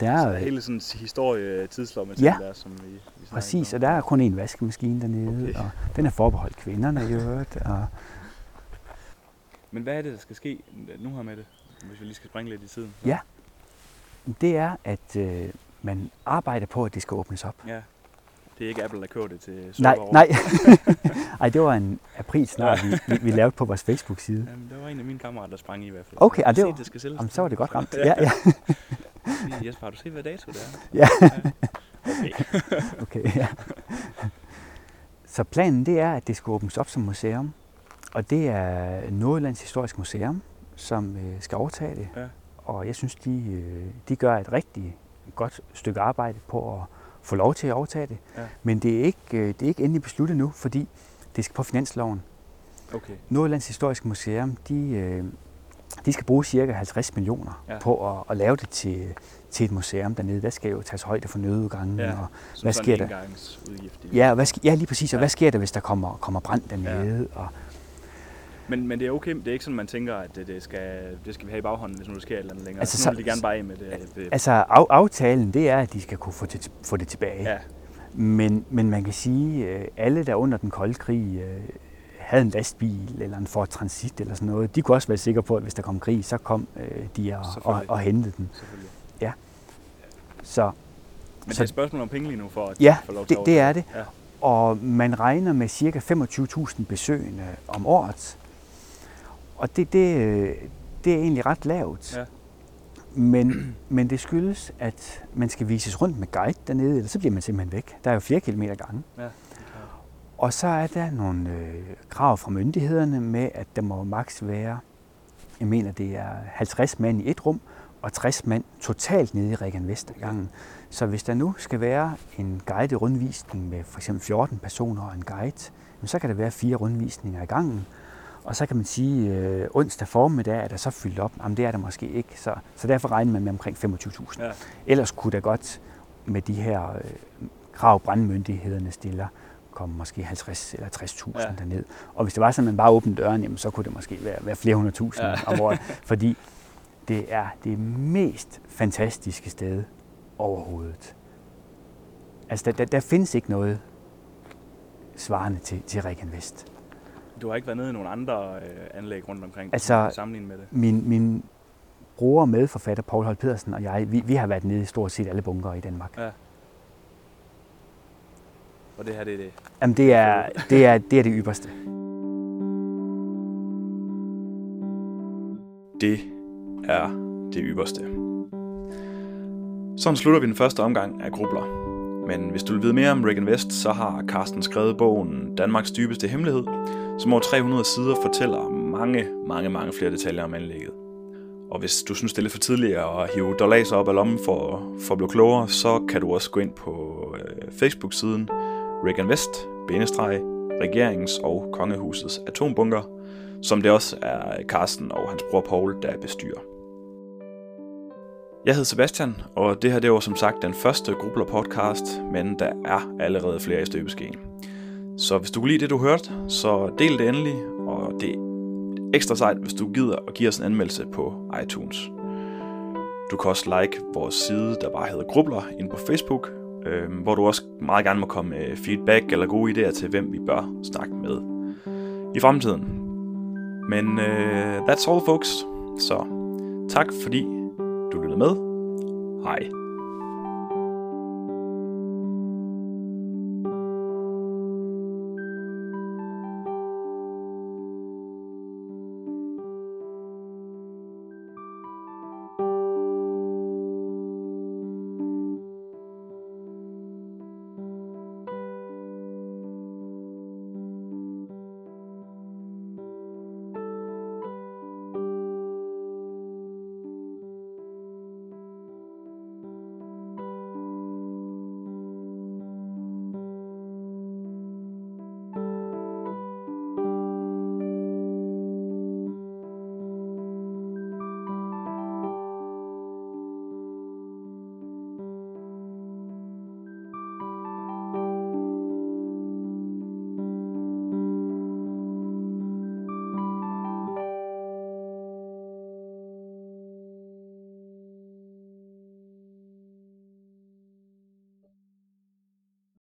Der
Så
er, øh,
hele sådan historie tidslommer
Ja.
der, som vi,
præcis, og der er kun en vaskemaskine dernede,
Okay.
og den er forbeholdt kvinderne i øvrigt. Og,
Men hvad er det, der skal ske nu her med det, hvis vi lige skal springe lidt i tiden?
Ja. det er, at øh, man arbejder på, at det skal åbnes op.
Ja. Det er ikke Apple, der kører det til
Nej,
server.
nej. <laughs> Ej, det var en april snart, vi, vi, vi lavede på vores Facebook-side.
Jamen, det var en af mine kammerater, der sprang i i hvert fald.
Okay, ah, det
set,
var-
det skal sælges.
Jamen, så var det godt ramt. <laughs>
Ja.
Ja,
Jesper, har du set, hvad dato det er?
Ja.
Okay. <laughs>
Okay, ja. Så planen det er, at det skal åbnes op som museum. Og det er Nordjyllands Historisk Museum, som øh, skal overtage det.
Ja.
Og jeg synes, de, øh, de gør et rigtig godt stykke arbejde på at få lov til at overtage det.
Ja.
Men det er, ikke, øh, det er ikke endelig besluttet nu, fordi det skal på finansloven.
Okay.
Nordjyllands Historiske Museum, de, øh, de skal bruge cirka 50 millioner
Ja.
på at, at lave det til, til et museum dernede. Der skal jo tages højde for nødudgangen.
Ja.
Og, Hvad sker der? ja, og hvad, ja, lige præcis. Og
Ja.
hvad sker der, hvis der kommer, kommer brand dernede? Ja. Og,
Men, men det er okay, det er ikke sådan, man tænker, at det, det, skal, det skal vi have i baghånden, hvis nu der sker et eller andet længere.
Altså,
Altså, nu
så-
vil de gerne bare med det. det
altså, af, aftalen, det er, at de skal kunne få det, få det tilbage.
ja,
Men, men man kan sige, at alle, der under den kolde krig øh, havde en lastbil eller en Ford Transit eller sådan noget, de kunne også være sikre på, at hvis der kom krig, så kom øh, de og, og, og hentede den.
selvfølgelig.
Så
Men
Så-
det er et spørgsmål om penge lige nu, for at
Ja,
få lov til
det,
at
det er det.
Ja.
Og man regner med ca. 25.000 besøgende om året. Og det, det, øh, det er egentlig ret lavt.
Ja.
Men, men det skyldes, at man skal vises rundt med guide dernede, eller så bliver man simpelthen væk. Der er jo flere kilometer gange.
Ja,
Og så er der nogle øh, krav fra myndighederne med, at der må maks være, jeg mener det er 50 mand i et rum, og 60 mand totalt nede i Regan Vestergangen. Så hvis der nu skal være en guided rundvisning med for eksempel 14 personer og en guide, så kan der være fire rundvisninger i gangen. Og så kan man sige, øh, onsdag formiddag er der så fyldt op. Jamen det er der måske ikke. Så, så derfor regner man med omkring 25.000.
Ja.
Ellers kunne der godt med de her øh, krav, brandmyndighederne stiller, komme måske 50 eller 60.000
Ja.
ja. derned. Og hvis det var sådan, at man bare åbnede døren, jamen, så kunne det måske være, være flere hundrede tusind
Ja.
ja. om året. Fordi det er det mest fantastiske sted overhovedet. Altså, der, der, der findes ikke noget svarende til, til Regan Vest.
Du har ikke været nede i nogle andre øh, anlæg rundt omkring, Altså- sammenlignet med det?
Min, min bror og medforfatter, Paul Holt Pedersen og jeg, vi, vi har været nede i stort set alle bunker i Danmark.
Og det her, det er det.
Jamen, det er det, er, det, er det ypperste.
Det er det ypperste. Sådan slutter vi den første omgang af Grubler. Men hvis du vil vide mere om Reagan West, så har Carsten skrevet bogen Danmarks dybeste hemmelighed, som over 300 sider fortæller mange, mange, mange flere detaljer om anlægget. Og hvis du synes, det er lidt for tidligt at hive dollaser op af lommen for, for at blive klogere, så kan du også gå ind på øh, Facebook-siden Reagan West, benestreg, regeringens og kongehusets atombunker, som det også er Carsten og hans bror Paul, der bestyrer. Jeg hedder Sebastian, og det her det var som sagt den første Grubler podcast, men der er allerede flere i støbeskeen. Så hvis du kunne lide det, du hørte, så del det endelig, og det er ekstra sejt, hvis du gider at give os en anmeldelse på iTunes. Du kan også like vores side, der bare hedder Grubler, ind på Facebook, øh, hvor du også meget gerne må komme med feedback eller gode idéer til, hvem vi bør snakke med i fremtiden. Men øh, that's all, folks. Så tak fordi du lyttede med. Hej.